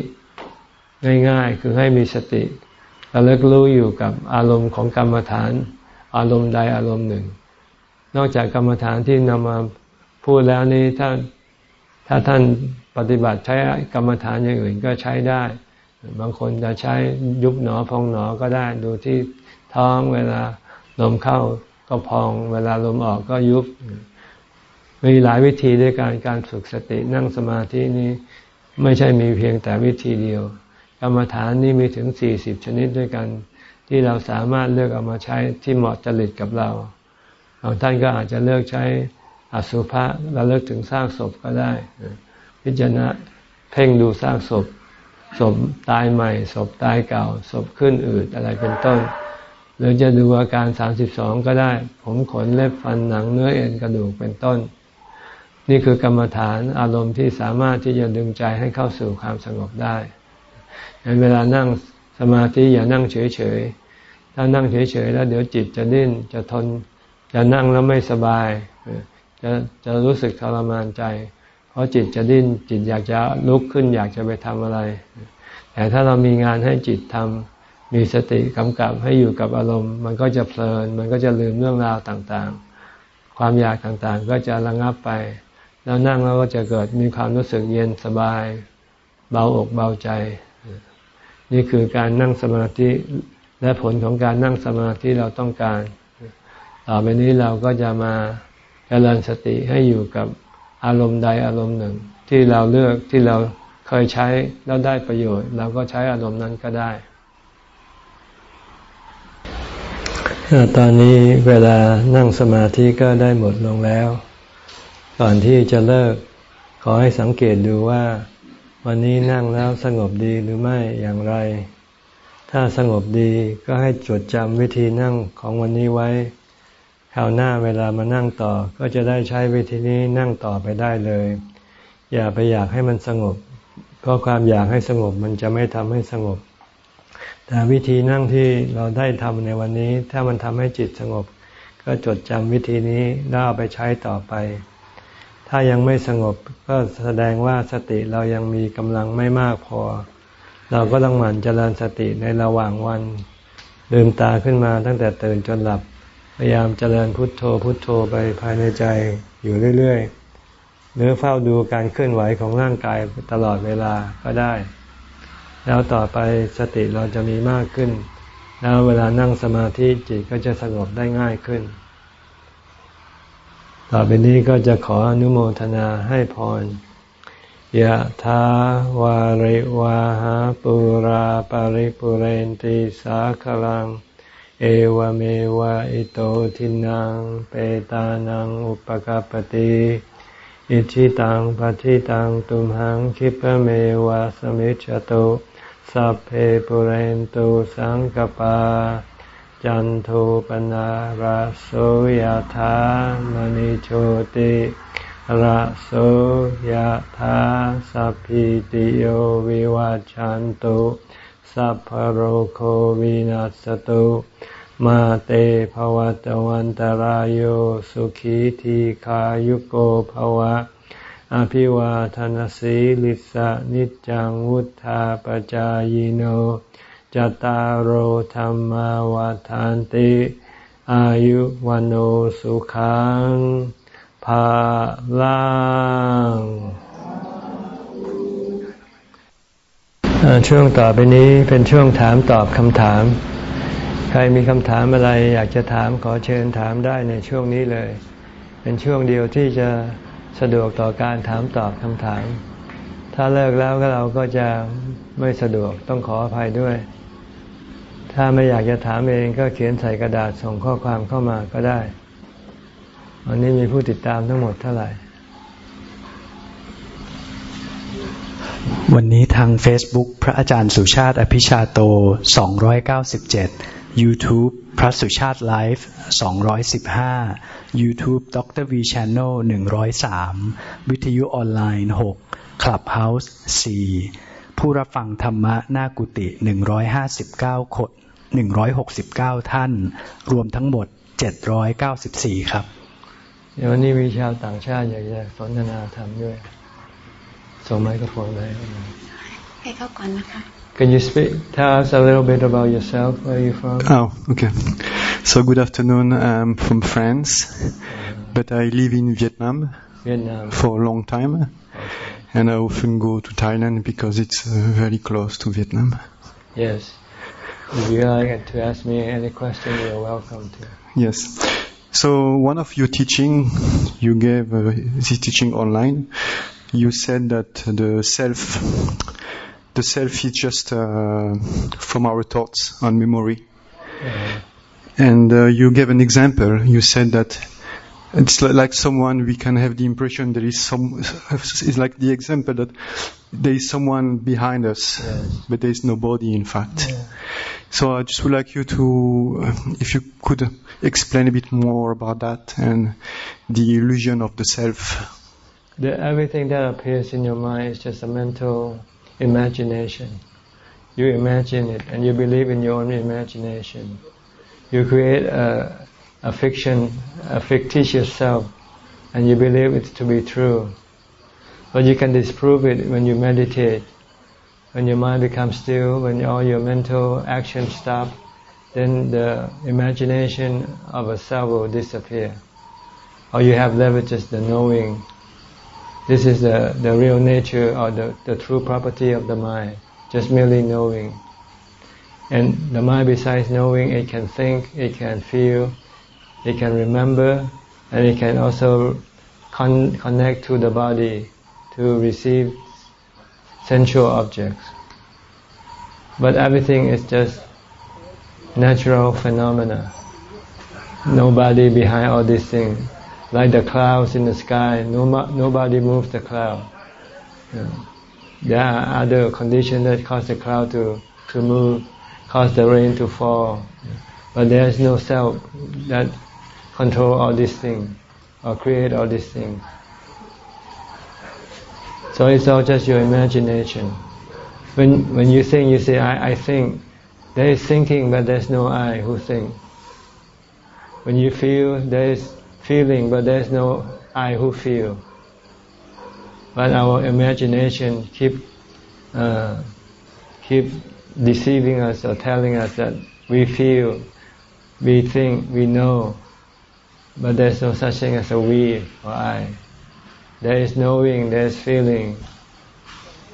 ง่ายๆ คือให้มีสติ ระลึกรู้อยู่กับอารมณ์ของกรรมฐาน อารมณ์ใดอารมณ์หนึ่ง นอกจากกรรมฐานที่นำมาพูดแล้วนี้ถ้าถ้าท่านปฏิบัติใช้กรรมฐานอย่างอื่นก็ใช้ได้ บางคนจะใช้ยุบหนอพองหนอก็ได้ ดูที่ท้องเวลาลมเข้าก็พอง เวลาลมออกก็ยุบ มีหลายวิธีด้วยการการฝึกสตินั่งสมาธินี้ ไม่ใช่มีเพียงแต่วิธีเดียว กรรมฐานนี้มีถึงสี่สิบชนิดด้วยกัน ที่เราสามารถเลือกเอามาใช้ที่เหมาะจริตกับเราบางท่านก็อาจจะเลือกใช้อสุภะเราเลิกถึงสร้างศพก็ได้ พิจารณาเพ่งดูสร้างศพศพตายใหม่ศพตายเก่าศพขึ้นอืดอะไรเป็นต้น หรือจะดูอาการสามสิบสองก็ได้ ผมขนเล็บฟันหนังเนื้อเอ็นกระดูกเป็นต้น นี่คือกรรมฐานอารมณ์ที่สามารถที่จะดึงใจให้เข้าสู่ความสงบได้ ในเวลานั่งสมาธิอย่านั่งเฉยๆ ถ้านั่งเฉยๆ แล้วเดี๋ยวจิตจะดิ้นจะทน จะนั่งแล้วไม่สบาย จะจะรู้สึกทรมานใจ เพราะจิตจะดิ้นจิตอยากจะลุกขึ้นอยากจะไปทำอะไร แต่ถ้าเรามีงานให้จิตทำมีสติกำกับให้อยู่กับอารมณ์ มันก็จะเพลิน มันก็จะลืมเรื่องราวต่างๆ ความอยากต่างๆ ก็จะระงับไป แล้วนั่งแล้วก็จะเกิดมีความรู้สึกเย็นสบาย เบาอกเบาใจ นี่คือการนั่งสมาธิและผลของการนั่งสมาธิเราต้องการ ต่อไปนี้เราก็จะมาเจริญสติให้อยู่กับอารมณ์ใดอารมณ์หนึ่ง ที่เราเลือกที่เราเคยใช้แล้วได้ประโยชน์ เราก็ใช้อารมณ์นั้นก็ได้ตอนนี้เวลานั่งสมาธิก็ได้หมดลงแล้ว ก่อนที่จะเลิก ขอให้สังเกตดูว่า วันนี้นั่งแล้วสงบดีหรือไม่อย่างไร ถ้าสงบดีก็ให้จดจำวิธีนั่งของวันนี้ไว้คราวหน้าเวลามานั่งต่อก็จะได้ใช้วิธีนี้นั่งต่อไปได้เลย อย่าไปอยากให้มันสงบ เพราะความอยากให้สงบมันจะไม่ทำให้สงบ แต่วิธีนั่งที่เราได้ทำในวันนี้ ถ้ามันทำให้จิตสงบ ก็จดจำวิธีนี้แล้วเอาไปใช้ต่อไป ถ้ายังไม่สงบก็แสดงว่าสติเรายังมีกำลังไม่มากพอ เราก็ต้องหมั่นเจริญสติในระหว่างวันลืมตาขึ้นมาตั้งแต่ตื่นจนหลับ พยายามเจริญพุทโธพุทโธไปภายในใจอยู่เรื่อยๆ หรือเฝ้าดูการเคลื่อนไหวของร่างกายตลอดเวลาก็ได้ แล้วต่อไปสติเราจะมีมากขึ้น แล้วเวลานั่งสมาธิจิตก็จะสงบได้ง่ายขึ้น ต่อไปนี้ก็จะขออนุโมทนาให้พรยะถาวาริวาหาปุราปาริปุเรนติสาคลัง เอวเมวะอิโตทินังเปตานังอุปกปติอิชิตังปฏิตังตุมหังคิปเมวะสมิจจตุสัพเพปุเรนตุสังกปา จันโทปนะระโสยธามณิโชติระโสยธาสัพพิติโยวิวัจจันตุสัพพโรโควินัสตุมาเตภวตวันตารโยสุขีทีขายุโกภวะ อภิวาทานสีลิสะนิจังวุธาปจายโน จตารโหธรรมวาทานติ อายุวันโอสุขังภาลังช่วงต่อไปนี้เป็นช่วงถามตอบคำถาม ใครมีคำถามอะไรอยากจะถามขอเชิญถามได้ในช่วงนี้เลย เป็นช่วงเดียวที่จะสะดวกต่อการถามตอบคำถาม ถ้าเลิกแล้วก็เราก็จะไม่สะดวกต้องขออภัยด้วย ถ้าไม่อยากจะถามเองก็เขียนใส่กระดาษส่งข้อความเข้ามาก็ได้ วันนี้มีผู้ติดตามทั้งหมดเท่าไหร่ วันนี้ทาง Facebook พระอาจารย์สุชาติอภิชาโต 297 YouTube พระสุชาติไลฟ์ 215 YouTube ดร V Channel 103 วิทยุออนไลน์ 6 Clubhouse 4 ผู้รับฟังธรรมะหน้ากุฏิ159 คน 169 ท่าน รวมทั้งหมด 794 ครับ เดี๋ยววันนี้มีชาวต่างชาติอยากจะสนทนาธรรมด้วย ส่งไมโครโฟนไปให้เขาก่อนนะคะ Can you speak? Tell us a little bit about yourself. Where are you from? Oh, okay. So good afternoon. I'm from France, but I live in Vietnam, Vietnam. for a long time, okay. and I often go to Thailand because it's uh, very close to Vietnam. Yes. If you like to ask me any question, you're welcome to. Yes. So one of your teaching, you gave uh, this teaching online you said that the self, the self is just uh, from our thoughts and memory. Mm-hmm. And uh, you gave an example. You said that it's like someone we can have the impression there is some. It's like the example that there is someone behind us, yes. but there is nobody in fact. Yeah. So I just would like you to, uh, if you could explain a bit more about that and the illusion of the self the, everything that appears in your mind is just a mental imagination. You imagine it and you believe in your own imagination. You create a, a fiction, a fictitious self, and you believe it to be true. But you can disprove it when you meditate. When your mind becomes still, when all your mental actions stop, then the imagination of a self will disappear. Or you have left just the knowing this is the, the real nature or the, the true property of the mind, just merely knowing. And the mind besides knowing, it can think, it can feel, it can remember, and it can also con- connect to the body to receive sensual objects. But everything is just natural phenomena. Nobody behind all these things like the clouds in the sky. No, nobody moves the cloud. Yeah. There are other conditions that cause the cloud to, to move, cause the rain to fall. But there is no self that control all these things or create all these things. So it's all just your imagination. When when you think, you say, I, I think. There is thinking, but there's no I who think. When you feel, there is feeling, but there's no I who feel. But our imagination keep uh, keep deceiving us or telling us that we feel, we think, we know, but there's no such thing as a we or I. There is knowing, there is feeling,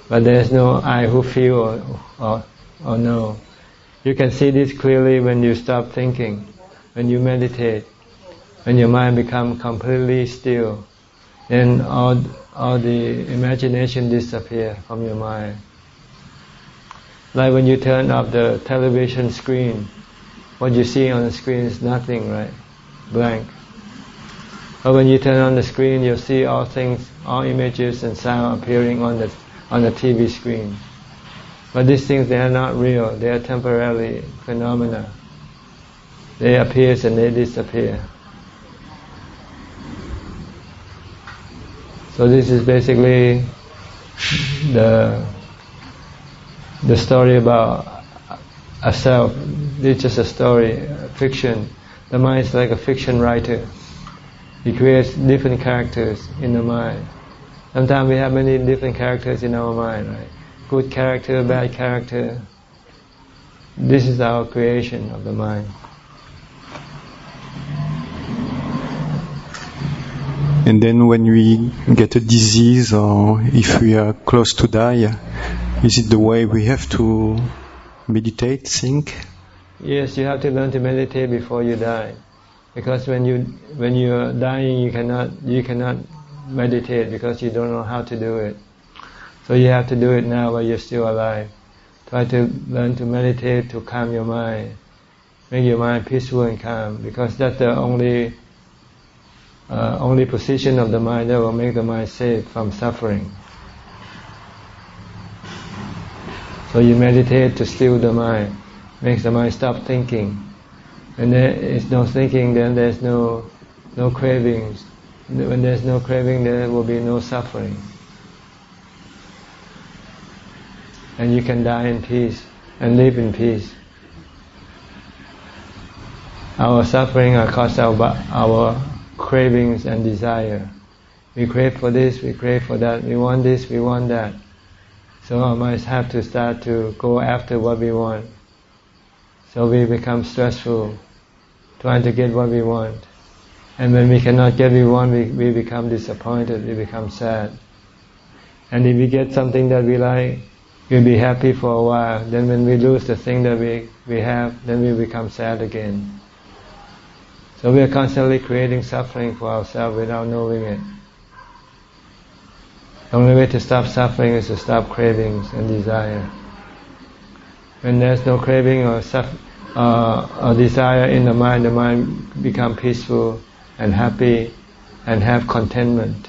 but there is no I who feel or, or, or know. You can see this clearly when you stop thinking, when you meditate when your mind becomes completely still, then all all the imagination disappear from your mind. Like when you turn off the television screen, what you see on the screen is nothing, right? Blank. But when you turn on the screen, you'll see all things, all images and sound appearing on the on the TV screen. But these things, they are not real. They are temporary phenomena. They appear and they disappear. So this is basically the the story about a self. It's just a story, a fiction. The mind is like a fiction writer. He creates different characters in the mind. Sometimes we have many different characters in our mind, right? Good character, bad character. This is our creation of the mind. And then when we get a disease or if we are close to die, is it the way we have to meditate, think? Yes, you have to learn to meditate before you die. Because when you when you are dying, you cannot you cannot meditate because you don't know how to do it. So you have to do it now while you're still alive. Try to learn to meditate to calm your mind, make your mind peaceful and calm, because that's the only uh, only position of the mind that will make the mind safe from suffering. So you meditate to still the mind, makes the mind stop thinking. When there is no thinking, then there's no no cravings. When there's no craving, there will be no suffering. And you can die in peace and live in peace. Our suffering are caused by our cravings and desire. We crave for this, we crave for that, we want this, we want that. So our minds have to start to go after what we want. So we become stressful, trying to get what we want. And when we cannot get what we want, we, we become disappointed, we become sad. And if we get something that we like, we'll be happy for a while. Then when we lose the thing that we, we have, then we become sad again. So we are constantly creating suffering for ourselves without knowing it. The only way to stop suffering is to stop cravings and desire. When there's no craving or, uh, or desire in the mind, the mind become peaceful and happy and have contentment.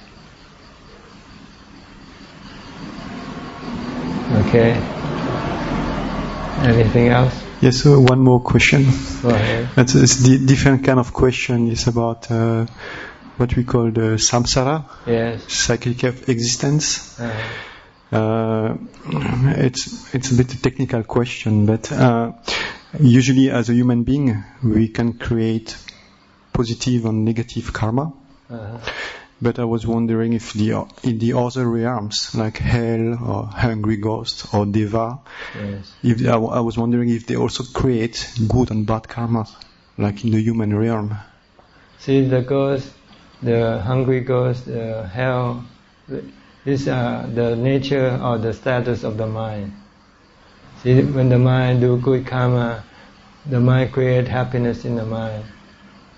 Okay. Anything else? Yes, so one more question. Go ahead. It's a different kind of question. It's about uh, what we call the samsara, Yes. cyclic existence. Uh, Uh, it's it's a bit a technical question, but uh, usually as a human being, we can create positive and negative karma. uh, But I was wondering if the in the other realms, like hell or hungry ghost or deva, yes. if I, I was wondering if they also create good and bad karma, like in the human realm. See the ghost, the hungry ghost, the hell. These are uh, the nature or the status of the mind. See, when the mind do good karma, the mind create happiness in the mind,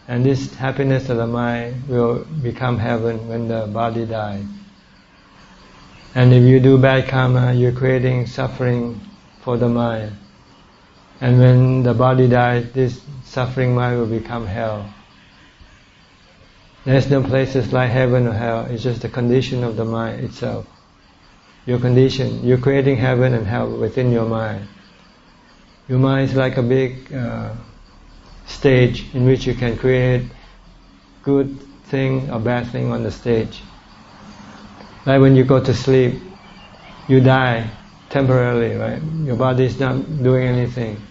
and this happiness of the mind will become heaven when the body dies. And if you do bad karma, you're creating suffering for the mind. And when the body dies, this suffering mind will become hell. There's no places like heaven or hell. It's just the condition of the mind itself. Your condition. You're creating heaven and hell within your mind. Your mind is like a big uh, stage in which you can create good thing or bad thing on the stage. Like when you go to sleep, you die temporarily, right? Your body is not doing anything.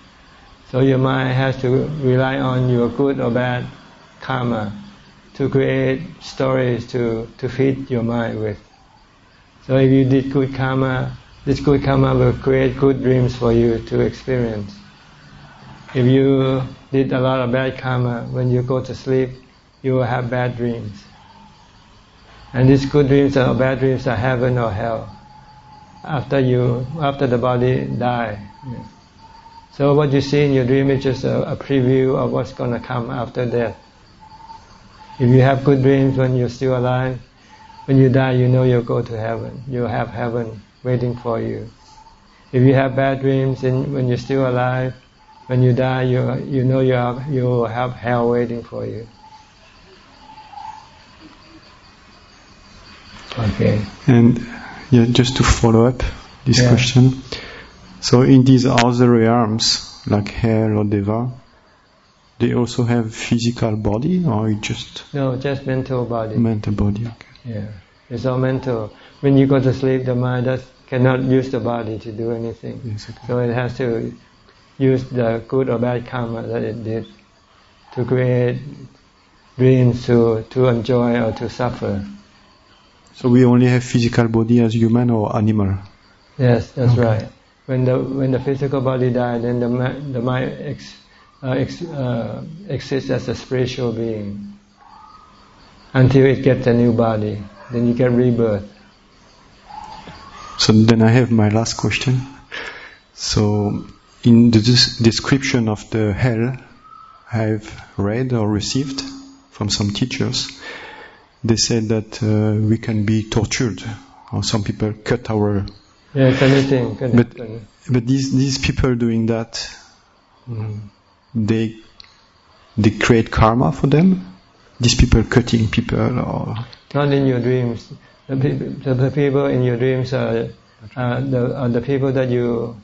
So your mind has to rely on your good or bad karma to create stories to, to feed your mind with. So if you did good karma, this good karma will create good dreams for you to experience. If you did a lot of bad karma, when you go to sleep, you will have bad dreams. And these good dreams or bad dreams are heaven or hell. After you, after the body die. So what you see in your dream is just a, a preview of what's going to come after death. If you have good dreams when you're still alive, when you die, you know you'll go to heaven. You'll have heaven waiting for you. If you have bad dreams and when you're still alive, when you die, you you know you have you will have hell waiting for you. Okay. And yeah, just to follow up this Yeah. question. So in these other realms, like hell or deva, they also have physical body or just No, just mental body. mental body? Okay. Yeah, it's all mental. When you go to sleep, the mind does, cannot use the body to do anything. Yes, okay. So it has to use the good or bad karma that it did to create dreams to, to enjoy or to suffer. So we only have physical body as human or animal? Yes, that's okay. right. When the when the physical body dies, then the the mind ex, ex, uh, exists as a spiritual being until it gets a new body. Then you get rebirth. So then I have my last question. So in the description of the hell I've read or received from some teachers, they said that uh, we can be tortured, or some people cut our. Yes, anything. but but these these people doing that, mm, they they create karma for them. These people cutting people, or not in your dreams. The people, the, people in your dreams are, uh, the, are the people that you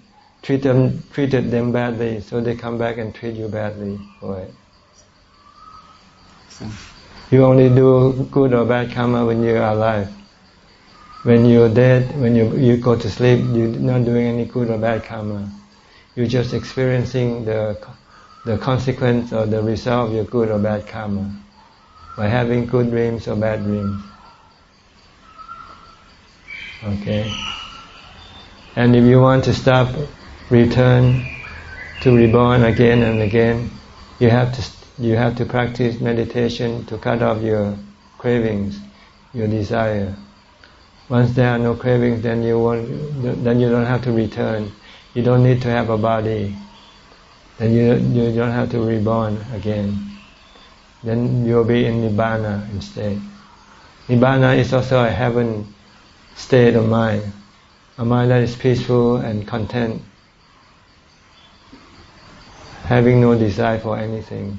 treat them treated them badly, so they come back and treat you badly for it. You only do good or bad karma when you are alive. When you're dead, when you you go to sleep, you're not doing any good or bad karma. You're just experiencing the the consequence or the result of your good or bad karma by having good dreams or bad dreams. Okay. And if you want to stop return to reborn again and again, you have to you have to practice meditation to cut off your cravings, your desire. Once there are no cravings, then you won't, then you don't have to return. You don't need to have a body. Then you you don't have to reborn again. Then you'll be in nibbana instead. Nibbana is also a heaven state of mind, a mind that is peaceful and content having no desire for anything.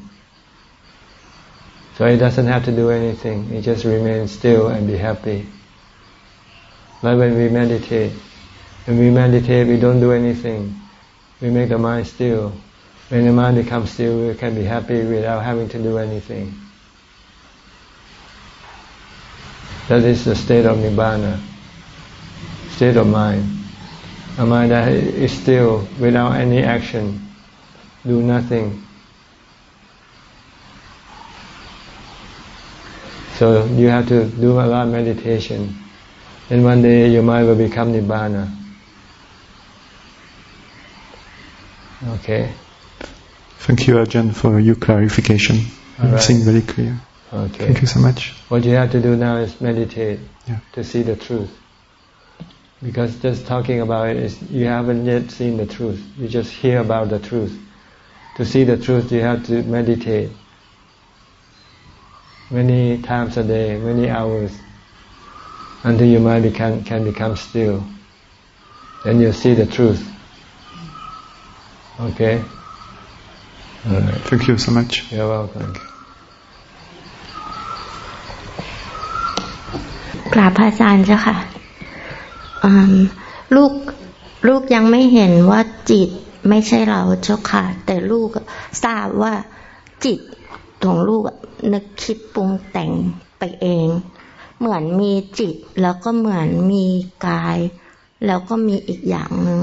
So it doesn't have to do anything. It just remains still and be happy. Like when we meditate. When we meditate, we don't do anything. We make the mind still. When the mind becomes still, we can be happy without having to do anything. That is the state of nibbana, state of mind. A mind that is still without any action do nothing. So you have to do a lot of meditation. And one day your mind will become nibbana. Okay. Thank you, Ajahn, for your clarification. Everything right. very clear. Okay. Thank you so much. What you have to do now is meditate yeah. to see the truth. Because just talking about it is you haven't yet seen the truth. You just hear about the truth to see the truth, you have to meditate many times a day, many hours, until your mind become, can become still. Then you see the truth. Okay? Right. Thank you so much. You're welcome. กราบพระอาจารย์เจ้าค่ะลูกลูกยังไม่เห็นว่าจิตไม่ใช่เราเจ้าค่ะ แต่ลูกทราบว่าจิตของลูกนึกคิดปรุงแต่งไปเอง เหมือนมีจิตแล้วก็เหมือนมีกาย แล้วก็มีอีกอย่างหนึ่ง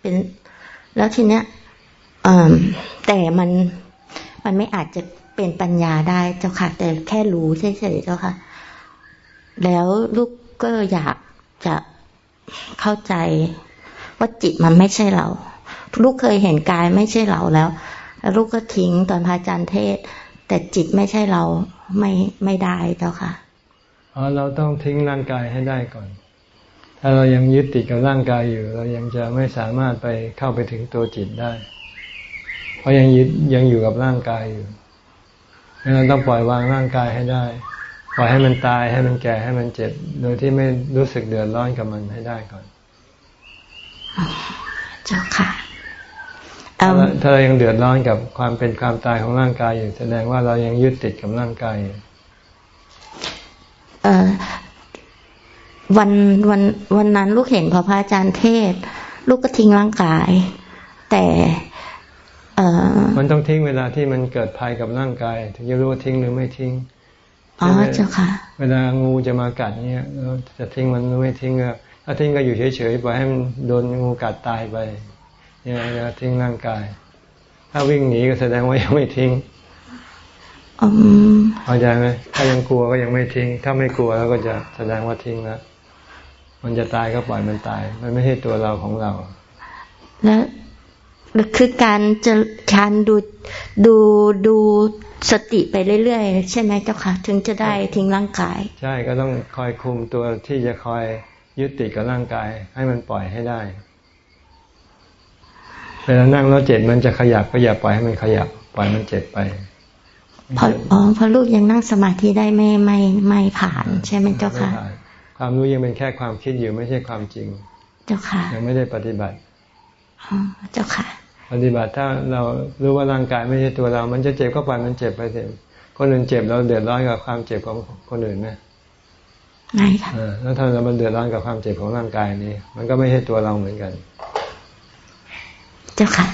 เป็น แล้วทีเนี้ย แต่มันมันไม่อาจจะเป็นปัญญาได้เจ้าค่ะ แต่แค่รู้เฉยๆเจ้าค่ะ แล้วลูกก็อยากจะเข้าใจว่าจิตมันไม่ใช่เรา ลูกเคยเห็นกายไม่ใช่เราแล้วแล้วลูกก็ทิ้งตอนพระอาจารย์เทศ แต่จิตไม่ใช่เราไม่ไม่ได้เจ้าค่ะอ๋อเราต้องทิ้งร่างกายให้ได้ก่อน ถ้าเรายังยึดติดกับร่างกายอยู่ เรายังจะไม่สามารถไปเข้าไปถึงตัวจิตได้เพ ราะยังยึดยังอยู่กับร่างกายอยู่ดังนั้นต้องปล่อยวางร่างกายให้ได้ ปล่อยให้มันตายให้มันแก่ให้มันเจ็บ โดยที่ไม่รู้สึกเดือดร้อนกับมันให้ได้ก่อนเจ้าค่ะถ้าเรายังเดือดร้อนกับความเป็นความตายของร่างกายอยู่ แสดงว่าเรายังยึดติดกับร่างกายอยู่วันวันวันนั้นลูกเห็นพอพระอาจารย์เทศ ลูกก็ทิ้งร่างกาย แต่เออ มันต้องทิ้งเวลาที่มันเกิดภัยกับร่างกาย ถึงจะรู้ว่าทิ้งหรือไม่ทิ้งอ๋อเจ้าค่ะ เวลางูจะมากัดเนี้ยเราจะทิ้งมันหรือไม่ทิ้งก็ถ้าทิ้งก็อยู่เฉยๆปล่อยให้มันโดนงูกัดตายไปยังไงนะทิ้งร่างกาย ถ้าวิ่งหนีก็แสดงว่ายังไม่ทิ้งเข้าใจไหมถ้ายังกลัวก็ยังไม่ทิ้ง ถ้าไม่กลัวแล้วก็จะแสดงว่าทิ้งแล้วมันจะตายก็ปล่อยมันตาย มันไม่ใช่ตัวเราของเรา แล้ว คือการจะการดูดูดูสติไปเรื่อยๆ ใช่ไหมเจ้าค่ะ ถึงจะได้ทิ้งร่างกาย ใช่ก็ต้องคอยคุมตัวที่จะคอยยึดติดกับร่างกาย ให้มันปล่อยให้ได้เวลานั่งแล้วเจ็บมันจะขยับก็อย่าปล่อยให้มันขยับ ปล่อยมันเจ็บไปพออ๋อพอลูกยังนั่งสมาธิได้ไม่ไม่ไม่ผ่าน ใช่ไหมเจ้าค่ะ ความรู้ยังเป็นแค่ความคิดอยู่ไม่ใช่ความจริง เจ้าค่ะ ยังไม่ได้ปฏิบัติอ๋อเจ้าค่ะ ปฏิบัติถ้าเรารู้ว่าร่างกายไม่ใช่ตัวเรา มันจะเจ็บก็ปล่อยมันเจ็บไปเถอะคนอื่นเจ็บเราเดือดร้อนกับความเจ็บของคนอื่นไหมไม่ค่ะแล้วถ้าเรามันเดือดร้อนกับความเจ็บของร่างกายนี้ มันก็ไม่ใช่ตัวเราเหมือนกัน เจ้าค่ะ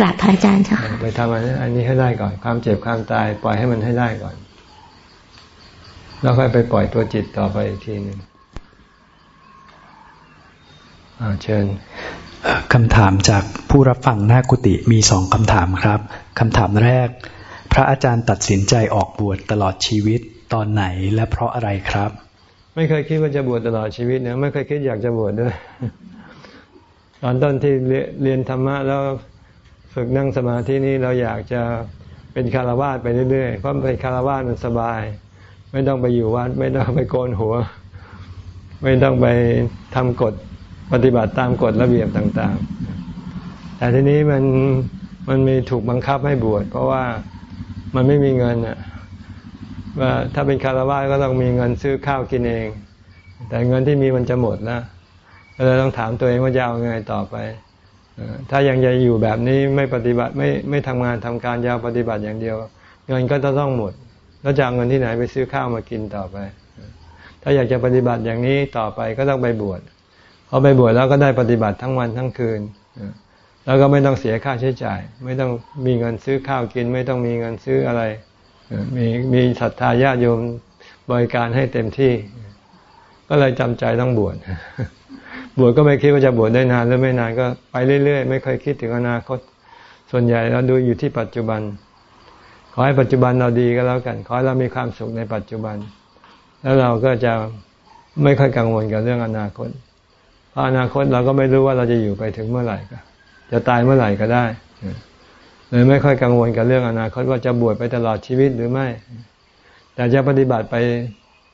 กราบพระอาจารย์ค่ะไปทำอันนี้อันนี้ให้ได้ก่อน ความเจ็บความตาย ปล่อยให้มันให้ได้ก่อน แล้วค่อยไปปล่อยตัวจิตต่อไปอีกทีหนึ่งเชิญ คำถามจากผู้รับฟังหน้ากุฏิมีสองคำถามครับคำถามแรก พระอาจารย์ตัดสินใจออกบวชตลอดชีวิตตอนไหนและเพราะอะไรครับ ไม่เคยคิดว่าจะบวชตลอดชีวิตนะไม่เคยคิดอยากจะบวชด้วย ตอนต้นที่เรียนธรรมะแล้วฝึกนั่งสมาธินี้เราอยากจะเป็นคารวาสไปเรื่อยๆ เพราะเป็นคารวาสมันสบาย ไม่ต้องไปอยู่วัด ไม่ต้องไปโกนหัว ไม่ต้องไปทำกฎ ปฏิบัติตามกฎระเบียบต่างๆ แต่ทีนี้มันมันมีถูกบังคับให้บวชเพราะว่ามันไม่มีเงินอะว่าถ้าเป็นคารวะก็ต้องมีเงินซื้อข้าวกินเอง แต่เงินที่มีมันจะหมดแล้วก็เลยต้องถามตัวเองว่าจะเอาไงต่อไปถ้ายังจะอยู่แบบนี้ไม่ปฏิบัติไม่ไม่ทำงานทำการยาวปฏิบัติอย่างเดียว เงินก็จะต้องหมด แล้วจะเอาเงินที่ไหนไปซื้อข้าวมากินต่อไป ถ้าอยากจะปฏิบัติอย่างนี้ต่อไปก็ต้องไปบวช พอไปบวชแล้วก็ได้ปฏิบัติทั้งวันทั้งคืน แล้วก็ไม่ต้องเสียค่าใช้จ่าย ไม่ต้องมีเงินซื้อข้าวกิน ไม่ต้องมีเงินซื้ออะไร มีมีศรัทธาญาติโยมบริการให้เต็มที่ ก็เลยจำใจต้องบวชบวชก็ไม่คิดว่าจะบวชได้นานหรือไม่นานก็ไปเรื่อยๆ ไม่เคยคิดถึงอนาคต ส่วนใหญ่เราดูอยู่ที่ปัจจุบัน ขอให้ปัจจุบันเราดีก็แล้วกัน ขอให้เรามีความสุขในปัจจุบัน แล้วเราก็จะไม่ค่อยกังวลกับเรื่องอนาคต เพราะอนาคตเราก็ไม่รู้ว่าเราจะอยู่ไปถึงเมื่อไหร่ก็จะตายเมื่อไหร่ก็ได้เลยไม่ค่อยกังวลกับเรื่องอนาคตว่าจะบวชไปตลอดชีวิตหรือไม่ แต่จะปฏิบัติไป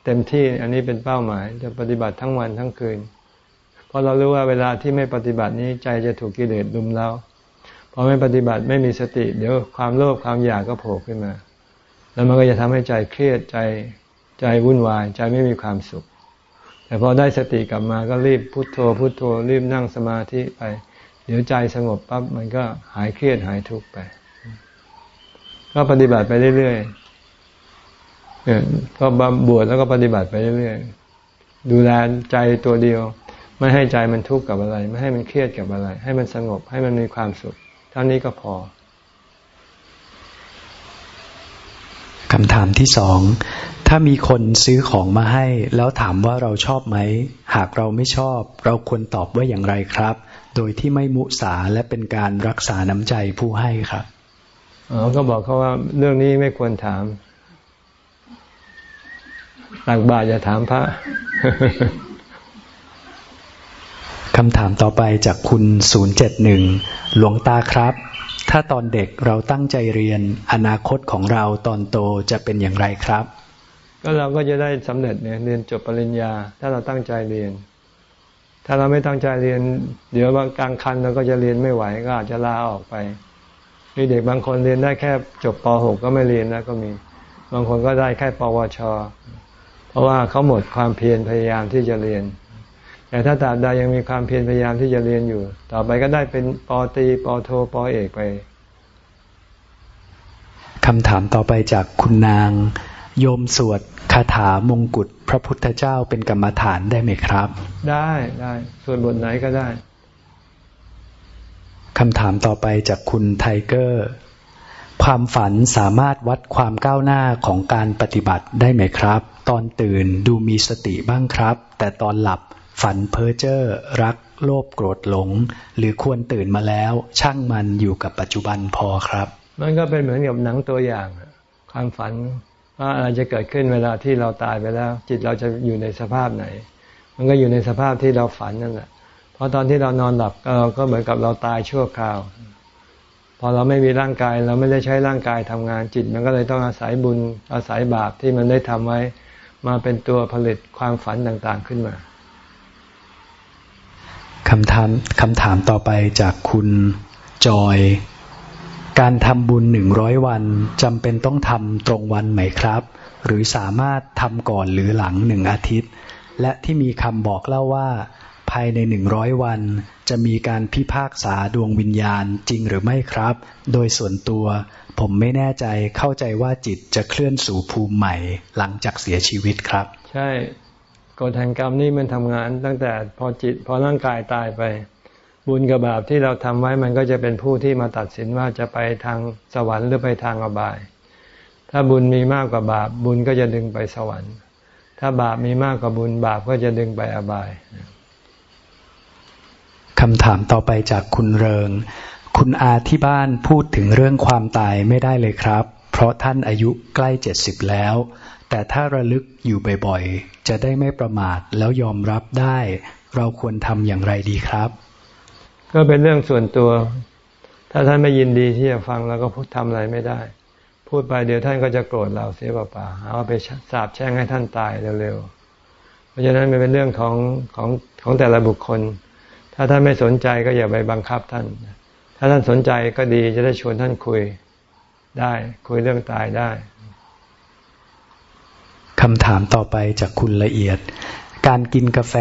เต็มที่อันนี้เป็นเป้าหมาย จะปฏิบัติทั้งวันทั้งคืน เพราะเรารู้ว่าเวลาที่ไม่ปฏิบัตินี้ใจจะถูกกิเลสลุมเราพอไม่ปฏิบัติไม่มีสติ เดี๋ยวความโลภความอยากก็โผล่ขึ้นมา แล้วมันก็จะทำให้ใจเครียดใจใจวุ่นวาย ใจไม่มีความสุข แต่พอได้สติกลับมาก็รีบพุโทโธพุโทโธรีบนั่งสมาธิไป เดี๋ยวใจสงบปั๊บมันก็หายเครียดหายทุกข์ไป ก็ปฏิบัติไปเรื่อยๆก็บวชแล้วก็ปฏิบัติไปเรื่อยๆดูแลใจตัวเดียว ไม่ให้ใจมันทุกข์กับอะไร ไม่ให้มันเครียดกับอะไร ให้มันสงบให้มันมีความสุข เท่านี้ก็พอำถามที่สอง ถ้ามีคนซื้อของมาให้ แล้วถามว่าเราชอบไหม หากเราไม่ชอบ เราควรตอบว่าอย่างไรครับ โดยที่ไม่มุสาและเป็นการรักษาน้ำใจผู้ให้ครับอ๋อก็บอกเขาว่าเรื่องนี้ไม่ควรถามตักบาตรอย่าถามพระคำถามต่อไปจากคุณศูนย์เจ็ดหนึ่งหลวงตาครับ ถ้าตอนเด็กเราตั้งใจเรียนอนาคตของเราตอนโตจะเป็นอย่างไรครับ ก็เราก็จะได้สำเร็จเนี่ยเรียนจบปริญญา ถ้าเราตั้งใจเรียน ถ้าเราไม่ตั้งใจเรียน เดี๋ยวบางกลางคันเราก็จะเรียนไม่ไหวก็อาจจะลาออกไปมีเด็กบางคนเรียนได้แค่จบป .6 ก็ไม่เรียนแล้วก็มี บางคนก็ได้แค่ปวช เพราะว่าเขาหมดความเพียรพยายามที่จะเรียน แต่ถ้าตราบใดยังมีความเพียรพยายามที่จะเรียนอยู่ ต่อไปก็ได้เป็นปตีปโทปเอกไปคำถามต่อไปจากคุณนาง โยมสวดคาถามงกุฎพระพุทธเจ้าเป็นกรรมฐานได้ไหมครับ ได้ได้สวดบทไหนก็ได้คำถามต่อไปจากคุณไทเกอร์ ความฝันสามารถวัดความก้าวหน้าของการปฏิบัติได้ไหมครับ ตอนตื่นดูมีสติบ้างครับ แต่ตอนหลับ ฝันเพ้อเจ้อรัก โลภโกรธหลง หรือควรตื่นมาแล้ว ช่างมันอยู่กับปัจจุบันพอครับ มันก็เป็นเหมือนกับหนังตัวอย่าง ความฝันว่าอะไรจะเกิดขึ้นเวลาที่เราตายไปแล้ว จิตเราจะอยู่ในสภาพไหน มันก็อยู่ในสภาพที่เราฝันนั่นแหละเพราะตอนที่เรานอนหลับเราก็เหมือนกับเราตายชั่วคราว พอเราไม่มีร่างกายเราไม่ได้ใช้ร่างกายทำงานจิต มันก็เลยต้องอาศัยบุญอาศัยบาปที่มันได้ทำไว้ มาเป็นตัวผลิตความฝันต่างๆขึ้นมา คำถามคำถามต่อไปจากคุณจอย การทำบุญหนึ่งร้อยวันจำเป็นต้องทำตรงวันไหมครับ หรือสามารถทำก่อนหรือหลังหนึ่งอาทิตย์ และที่มีคำบอกเล่าว่า ภายในหนึ่งร้อยวัน จะมีการพิพากษาดวงวิญญาณจริงหรือไม่ครับ โดยส่วนตัวผมไม่แน่ใจเข้าใจว่าจิตจะเคลื่อนสู่ภูมิใหม่หลังจากเสียชีวิตครับ ใช่ กฎแห่งกรรมนี่มันทำงาน ตั้งแต่พอจิตพอร่างกายตายไป บุญกับบาปที่เราทำไว้มันก็จะเป็นผู้ที่มาตัดสินว่าจะไปทางสวรรค์หรือไปทางอบาย ถ้าบุญมีมากกว่าบาป บุญก็จะดึงไปสวรรค์ ถ้าบาปมีมากกว่าบุญบาปก็จะดึงไปอบายคำถามต่อไปจากคุณเริง คุณอาที่บ้านพูดถึงเรื่องความตายไม่ได้เลยครับ เพราะท่านอายุใกล้เจ็ดสิบแล้ว แต่ถ้าระลึกอยู่บ่อย จะได้ไม่ประมาทแล้วยอมรับได้ เราควรทำอย่างไรดีครับ ก็เป็นเรื่องส่วนตัว ถ้าท่านไม่ยินดีที่จะฟังเราก็พูดทำอะไรไม่ได้ พูดไปเดี๋ยวท่านก็จะโกรธเราเสียเปล่าๆหาว่าไปสาบแช่งให้ท่านตายเร็วๆเพราะฉะนั้นมันเป็นเรื่องของของของแต่ละบุคคล ถ้าท่านไม่สนใจก็อย่าไปบังคับท่าน ถ้าท่านสนใจก็ดีจะได้ชวนท่านคุยได้ คุยเรื่องตายได้ คำถามต่อไปจากคุณละเอียด การกินกาแฟ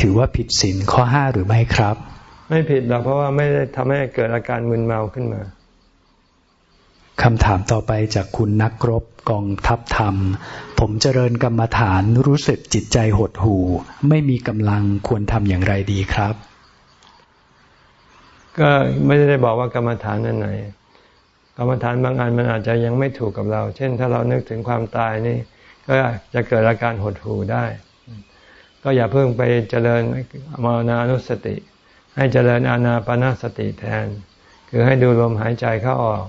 ถือว่าผิดศีลข้อห้าหรือไม่ครับ ไม่ผิดหรอกเพราะว่าไม่ได้ทำให้เกิดอาการมึนเมาขึ้นมาคำถามต่อไปจากคุณนักรบกองทัพธรรม ผมเจริญกรรมฐานรู้สึกจิตใจหดหู่ ไม่มีกำลังควรทำอย่างไรดีครับ ก็ไม่ได้บอกว่ากรรมฐานนั้นไหน กรรมฐานบางอันมันอาจจะยังไม่ถูกกับเรา เช่น ถ้าเรานึกถึงความตายนี่ ก็จะเกิดอาการหดหู่ได้ ก็อย่าเพิ่งไปเจริญมรณานุสติ ให้เจริญอานาปนาสติแทน คือให้ดูลมหายใจเข้าออก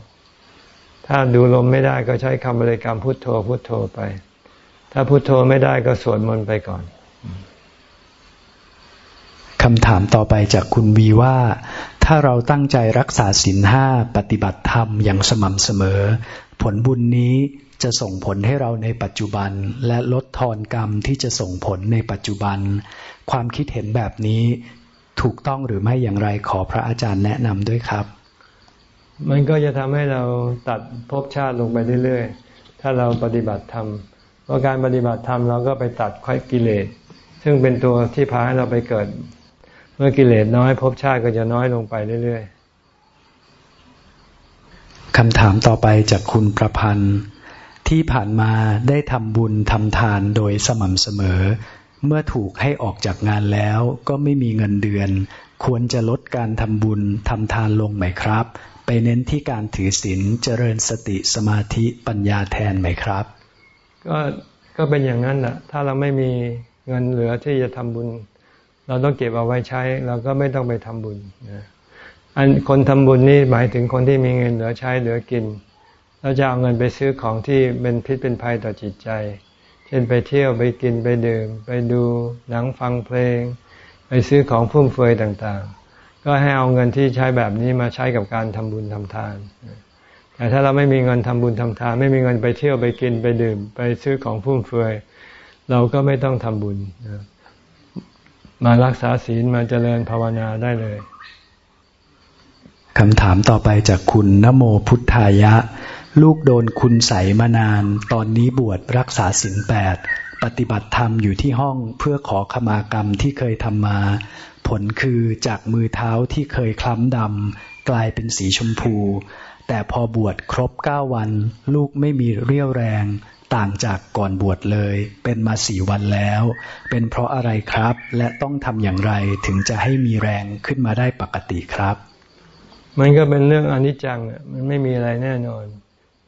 ถ้าดูลมไม่ได้ก็ใช้คำบริกรรมพุทโธพุทโธไป ถ้าพุทโธไม่ได้ก็สวดมนต์ไปก่อน คำถามต่อไปจากคุณวีว่า ถ้าเราตั้งใจรักษาศีลห้าปฏิบัติธรรมอย่างสม่ำเสมอ ผลบุญนี้จะส่งผลให้เราในปัจจุบัน และลดทอนกรรมที่จะส่งผลในปัจจุบัน ความคิดเห็นแบบนี้ถูกต้องหรือไม่อย่างไรขอพระอาจารย์แนะนำด้วยครับ มันก็จะทำให้เราตัดภพชาติลงไปเรื่อยๆ ถ้าเราปฏิบัติธรรมเพราะการปฏิบัติธรรมเราก็ไปตัดค่อยกิเลสซึ่งเป็นตัวที่พาให้เราไปเกิด เมื่อกิเลสน้อยภพชาติก็จะน้อยลงไปเรื่อยๆคำถามต่อไปจากคุณประพันธ์ ที่ผ่านมาได้ทำบุญทำทานโดยสม่ำเสมอ เมื่อถูกให้ออกจากงานแล้วก็ไม่มีเงินเดือน ควรจะลดการทำบุญทำทานลงไหมครับ ไปเน้นที่การถือศีลเจริญสติสมาธิปัญญาแทนไหมครับ ก็ก็เป็นอย่างนั้นแหละถ้าเราไม่มีเงินเหลือที่จะทำบุญ เราต้องเก็บเอาไว้ใช้ เราก็ไม่ต้องไปทำบุญนะอันคนทำบุญนี่หมายถึงคนที่มีเงินเหลือใช้เหลือกินเราจะเอาเงินไปซื้อของที่เป็นพิษเป็นภัยต่อจิตใจ เช่นไปเที่ยวไปกินไปดื่ม ไปดูหนังฟังเพลง ไปซื้อของฟุ่มเฟือยต่างๆ ก็ให้เอาเงินที่ใช้แบบนี้มาใช้กับการทำบุญทำทานแต่ถ้าเราไม่มีเงินทำบุญทำทาน ไม่มีเงินไปเที่ยวไปกินไปดื่ม ไปซื้อของฟุ่มเฟือย เราก็ไม่ต้องทำบุญ มารักษาศีลมาเจริญภาวนาได้เลยคำถามต่อไปจากคุณนโมพุทธายะ ลูกโดนคุณใสมานาน ตอนนี้บวชรักษาศีลแปดปฏิบัติธรรมอยู่ที่ห้องเพื่อขอขมากรรมที่เคยทำมา ผลคือจากมือเท้าที่เคยคล้ำดำกลายเป็นสีชมพู แต่พอบวชครบเก้าวัน ลูกไม่มีเรี่ยวแรง ต่างจากก่อนบวชเลย เป็นมาสี่วันแล้ว เป็นเพราะอะไรครับ และต้องทำอย่างไรถึงจะให้มีแรงขึ้นมาได้ปกติครับ มันก็เป็นเรื่องอนิจจังมันไม่มีอะไรแน่นอน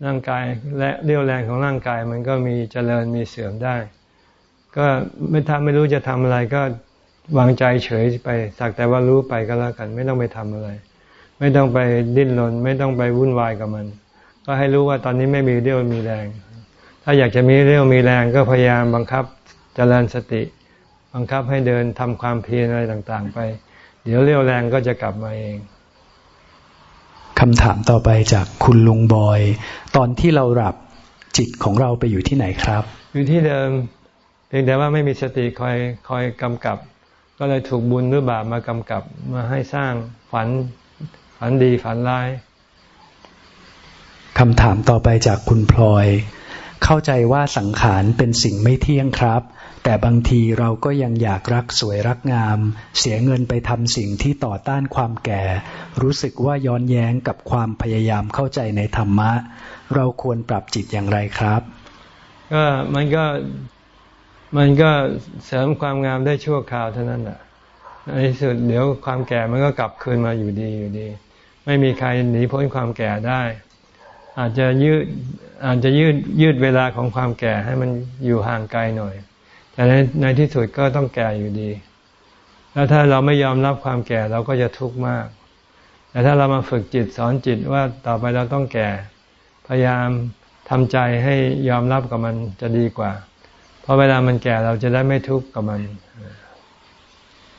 ร่างกายและเรี่ยวแรงของร่างกายมันก็มีเจริญมีเสื่อมได้ ก็ไม่ทำไม่รู้จะทำอะไรก็วางใจเฉยไปสักแต่ว่ารู้ไปก็แล้วกัน ไม่ต้องไปทำอะไร ไม่ต้องไปดิ้นรนไม่ต้องไปวุ่นวายกับมัน ก็ให้รู้ว่าตอนนี้ไม่มีเรี่ยวมีแรง ถ้าอยากจะมีเรี่ยวมีแรงก็พยายามบังคับเจริญสติ บังคับให้เดินทำความเพียรอะไรต่างๆ ไป เดี๋ยวเรี่ยวแรงก็จะกลับมาเองคำถามต่อไปจากคุณลุงบอย ตอนที่เราหลับจิตของเราไปอยู่ที่ไหนครับ อยู่ที่เดิมเพียงแต่ว่าไม่มีสติคอยคอยกำกับ ก็เลยถูกบุญหรือบาปมากำกับมาให้สร้างฝันฝันดีฝันร้ายคำถามต่อไปจากคุณพลอย เข้าใจว่าสังขารเป็นสิ่งไม่เที่ยงครับ แต่บางทีเราก็ยังอยากรักสวยรักงาม เสียเงินไปทำสิ่งที่ต่อต้านความแก่ รู้สึกว่าย้อนแย้งกับความพยายามเข้าใจในธรรมะ เราควรปรับจิตอย่างไรครับ ก็มันก็มันก็เสริมความงามได้ชั่วคราวเท่านั้นแหละในที่สุดเดี๋ยวความแก่มันก็กลับคืนมาอยู่ดีอยู่ดี ไม่มีใครหนีพ้นความแก่ได้ อาจจะยืดอาจจะยืดยืดเวลาของความแก่ให้มันอยู่ห่างไกลหน่อย แต่ในในที่สุดก็ต้องแก่อยู่ดี แล้วถ้าเราไม่ยอมรับความแก่เราก็จะทุกข์มาก แต่ถ้าเรามาฝึกจิตสอนจิตว่าต่อไปเราต้องแก่ พยายามทำใจให้ยอมรับกับมันจะดีกว่าราะเวลามันแก่เราจะได้ไม่ทุกข์กับมัน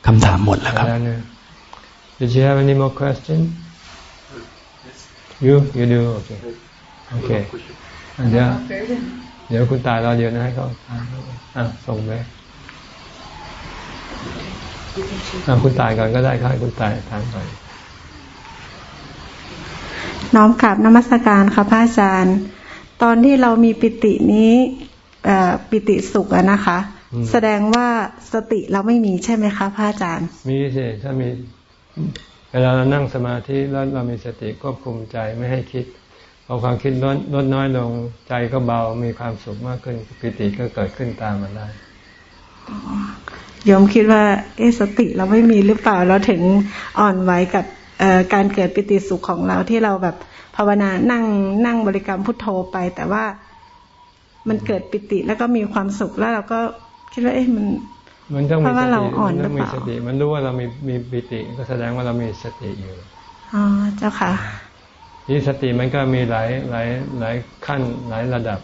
คำถามหมดแล้วครับ Did you have any more question? You you do okay okay เดี๋ยวเดี๋ยวคุณตายรอเดียวนะให้เขาอะส่งไปอะคุณตายก่อนก็ได้ครับคุณตายถามไปน้อมกลับนมัสการค่ะพระอาจารย์ ตอนที่เรามีปิตินี้ปิติสุขอะนะคะ แสดงว่าสติเราไม่มีใช่ไหมคะพระอาจารย์ มีสิถ้ามี เวลาเรานั่งสมาธิแล้วเรามีสติควบคุมใจไม่ให้คิด พอความคิดลดลดน้อยลงใจก็เบามีความสุขมากขึ้นปิติก็เกิดขึ้นตามมาได้ยมคิดว่า เอสติเราไม่มีหรือเปล่าเราถึงอ่อนไหวกับการเกิดปิติสุขของเราที่เราแบบภาวนานั่งนั่งบริกรรมพุทโธไป แต่ว่ามันเกิดปิติแล้วก็มีความสุขแล้วเราก็คิดว่าเอ๊ะมันมันต้องมีสติมันต้องมีสติ มันรู้ว่าเรามีมีปิติ ก็แสดงว่าเรามีสติอยู่อ๋อเจ้าค่ะ ที่สติมันก็มีหลายหลายหลายขั้นหลายระดับ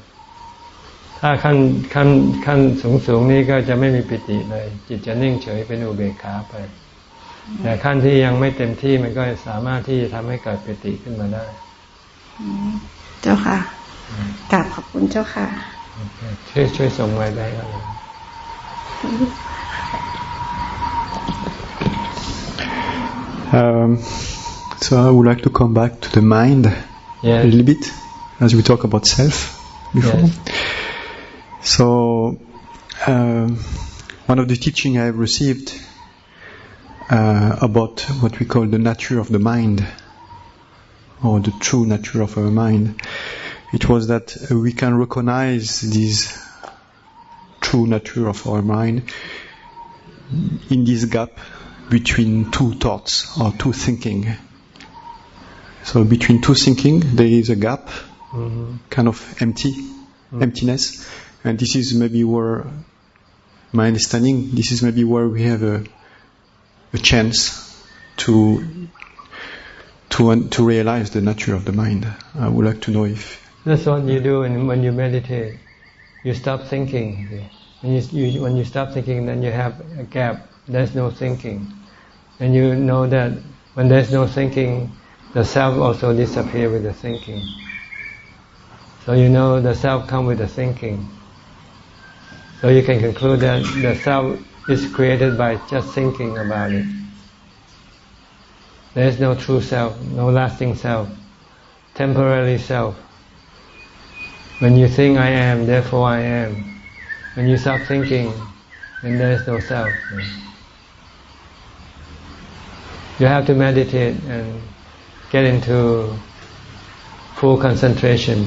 ถ้าขั้นขั้นขั้นสูงสูงนี้ก็จะไม่มีปิติเลย จิตจะนิ่งเฉยเป็นอุเบกขาไป แต่ขั้นที่ยังไม่เต็มที่มันก็สามารถที่จะทำให้เกิดปิติขึ้นมาได้ เจ้าค่ะกราบขอบคุณเจ้าค่ะ ช่วยช่วยส่งไว้ได้ครับ Um, so I would like to come back to the mind yes. a little bit as we talk about self before. Yes. So uh, one of the teaching I have received uh, about what we call the nature of the mind or the true nature of our mind it was that we can recognize this true nature of our mind in this gap between two thoughts or two thinking. So between two thinking, there is a gap, mm-hmm. kind of empty, mm-hmm. emptiness, and this is maybe where my understanding. This is maybe where we have a, a chance to to to realize the nature of the mind. I would like to know if that's what you do when you meditate. You stop thinking. When you, you, when you stop thinking, then you have a gap. There's no thinking. And you know that when there's no thinking, the self also disappear with the thinking. So you know the self come with the thinking. So you can conclude that the self is created by just thinking about it. There is no true self, no lasting self, temporary self. When you think I am, therefore I am. When you stop thinking, then there is no self. You have to meditate and get into full concentration.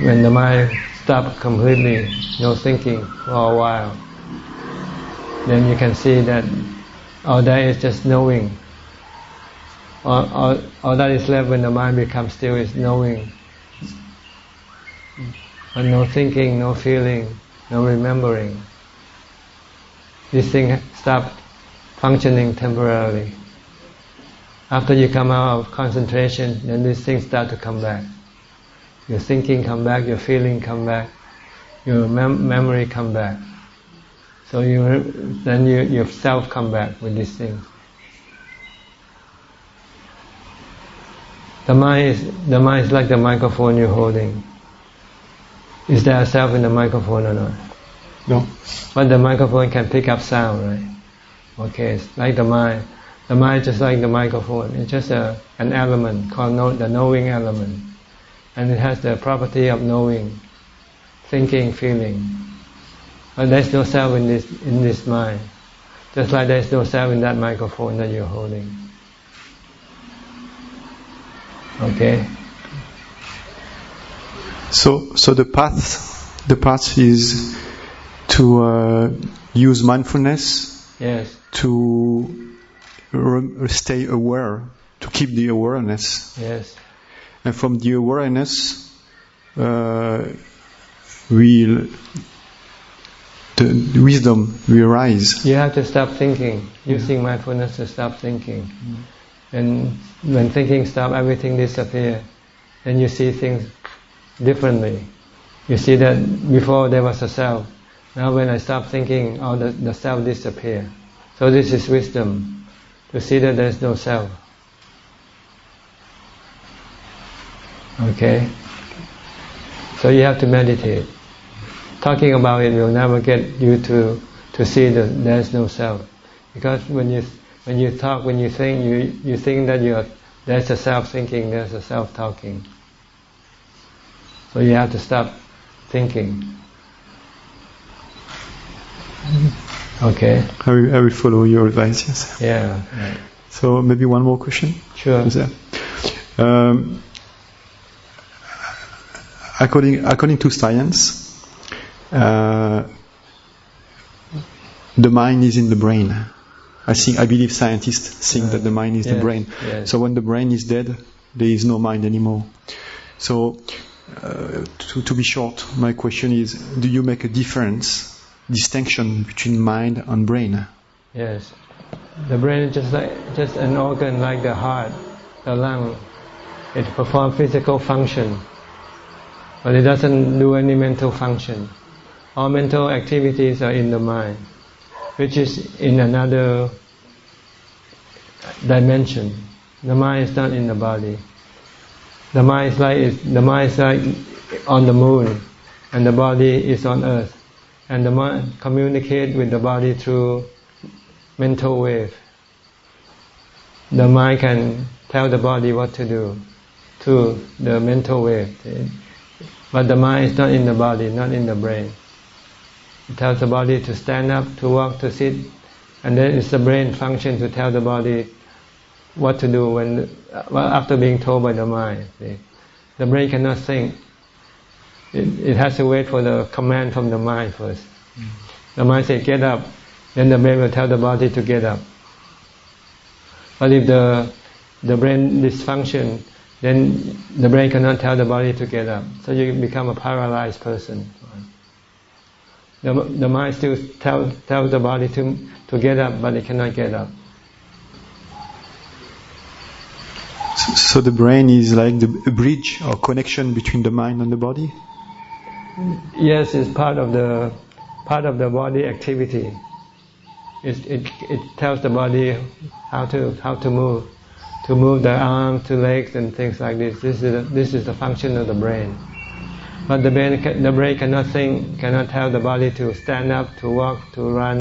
When the mind stops completely, no thinking for a while, then you can see that all that is just knowing. All, all, all that is left when the mind becomes still is knowing and no thinking, no feeling, no remembering. This thing stop functioning temporarily. After you come out of concentration, then these things start to come back. Your thinking come back, your feeling come back, your mem- memory come back. So you then you yourself come back with these things. The mind is the mind is like the microphone you're holding. Is there a self in the microphone or not? No. But the microphone can pick up sound, right? Okay, it's like the mind. The mind just like the microphone. It's just a, an element called know, the knowing element. And it has the property of knowing, thinking, feeling. But there's no self in this, in this mind. Just like there's no self in that microphone that you're holding. Okay? So, so the path, the path is to uh, use mindfulness Yes. to stay aware, to keep the awareness, Yes. and from the awareness, uh, will the wisdom will rise. You have to stop thinking, using mindfulness to stop thinking. And when thinking stops, everything disappears. Then you see things differently. You see that before there was a self. Now when I stop thinking, all the, the self disappear. So this is wisdom, to see that there is no self. Okay? So you have to meditate. Talking about it will never get you to, to see that there is no self. Because when you when you talk, when you think, you you think that you are, there's a self thinking, there's a self talking. So you have to stop thinking. Okay. I will, I will follow your advice. Yes. Yeah. Right. So maybe one more question. Sure. Um, according according to science, uh, the mind is in the brain. I think I believe scientists think that the mind is the brain. yes. So when the brain is dead, there is no mind anymore. So uh, to, to be short, my question is: Do you make a difference, distinction between mind and brain? Yes. The brain is just like just an organ like the heart, the lung. It performs physical function, but it doesn't do any mental function. All mental activities are in the mind, which is in another dimension. The mind is not in the body. The mind is like the mind is like on the moon, and the body is on earth, and the mind communicate with the body through mental wave. The mind can tell the body what to do through the mental wave. But the mind is not in the body, not in the brain. It tells the body to stand up, to walk, to sit, and then it's the brain function to tell the body what to do when well, after being told by the mind. The brain cannot think. It, it has to wait for the command from the mind first. The mind says get up, then the brain will tell the body to get up. But if the the brain dysfunction, then the brain cannot tell the body to get up. So you become a paralyzed person. The, the mind still tell tells the body to to get up, but it cannot get up. So, so the brain is like the bridge or connection between the mind and the body. Yes, it's part of the part of the body activity. It, it, it tells the body how to how to move, to move the arm, to legs, and things like this. This is the, this is the function of the brain. But the brain the brain cannot think, cannot tell the body to stand up, to walk, to run.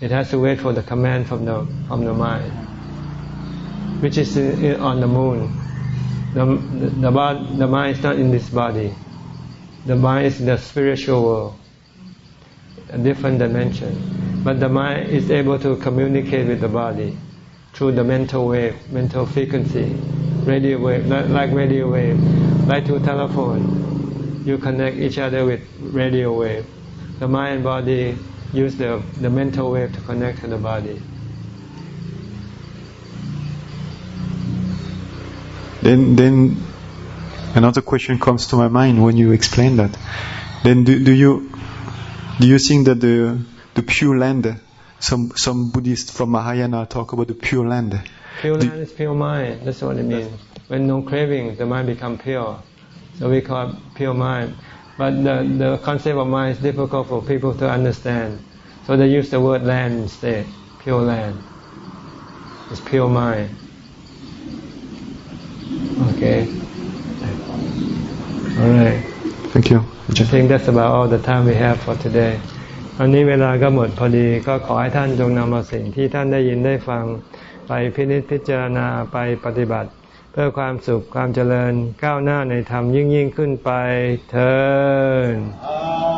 It has to wait for the command from the from the mind, which is in- on the moon. The the, the, the mind is not in this body. The mind is the spiritual world, a different dimension. But the mind is able to communicate with the body through the mental wave, mental frequency, radio wave, like, like radio wave, like to telephone. You connect each other with radio wave. The mind and body use the, the mental wave to connect to the body. Then, then another question comes to my mind when you explain that. Then, do, do you do you think that the the pure land some some Buddhists from Mahayana talk about the pure land. Pure land is pure mind. That's what it means. When no craving, the mind become pure. So we call it pure mind. But the the concept of mind is difficult for people to understand. So they use the word land instead. Pure land. It's pure mind. Okay. All right. Thank you. I think that's about all the time we have for today วันนี้เวลาก็หมดพอดีก็ขอให้ท่านจงนำเอาสิ่งที่ท่านได้ยินได้ฟังไปพินิจพิจารณาไปปฏิบัติ เพื่อความสุขความเจริญก้าวหน้าในธรรมยิ่งยิ่งขึ้นไปเถิด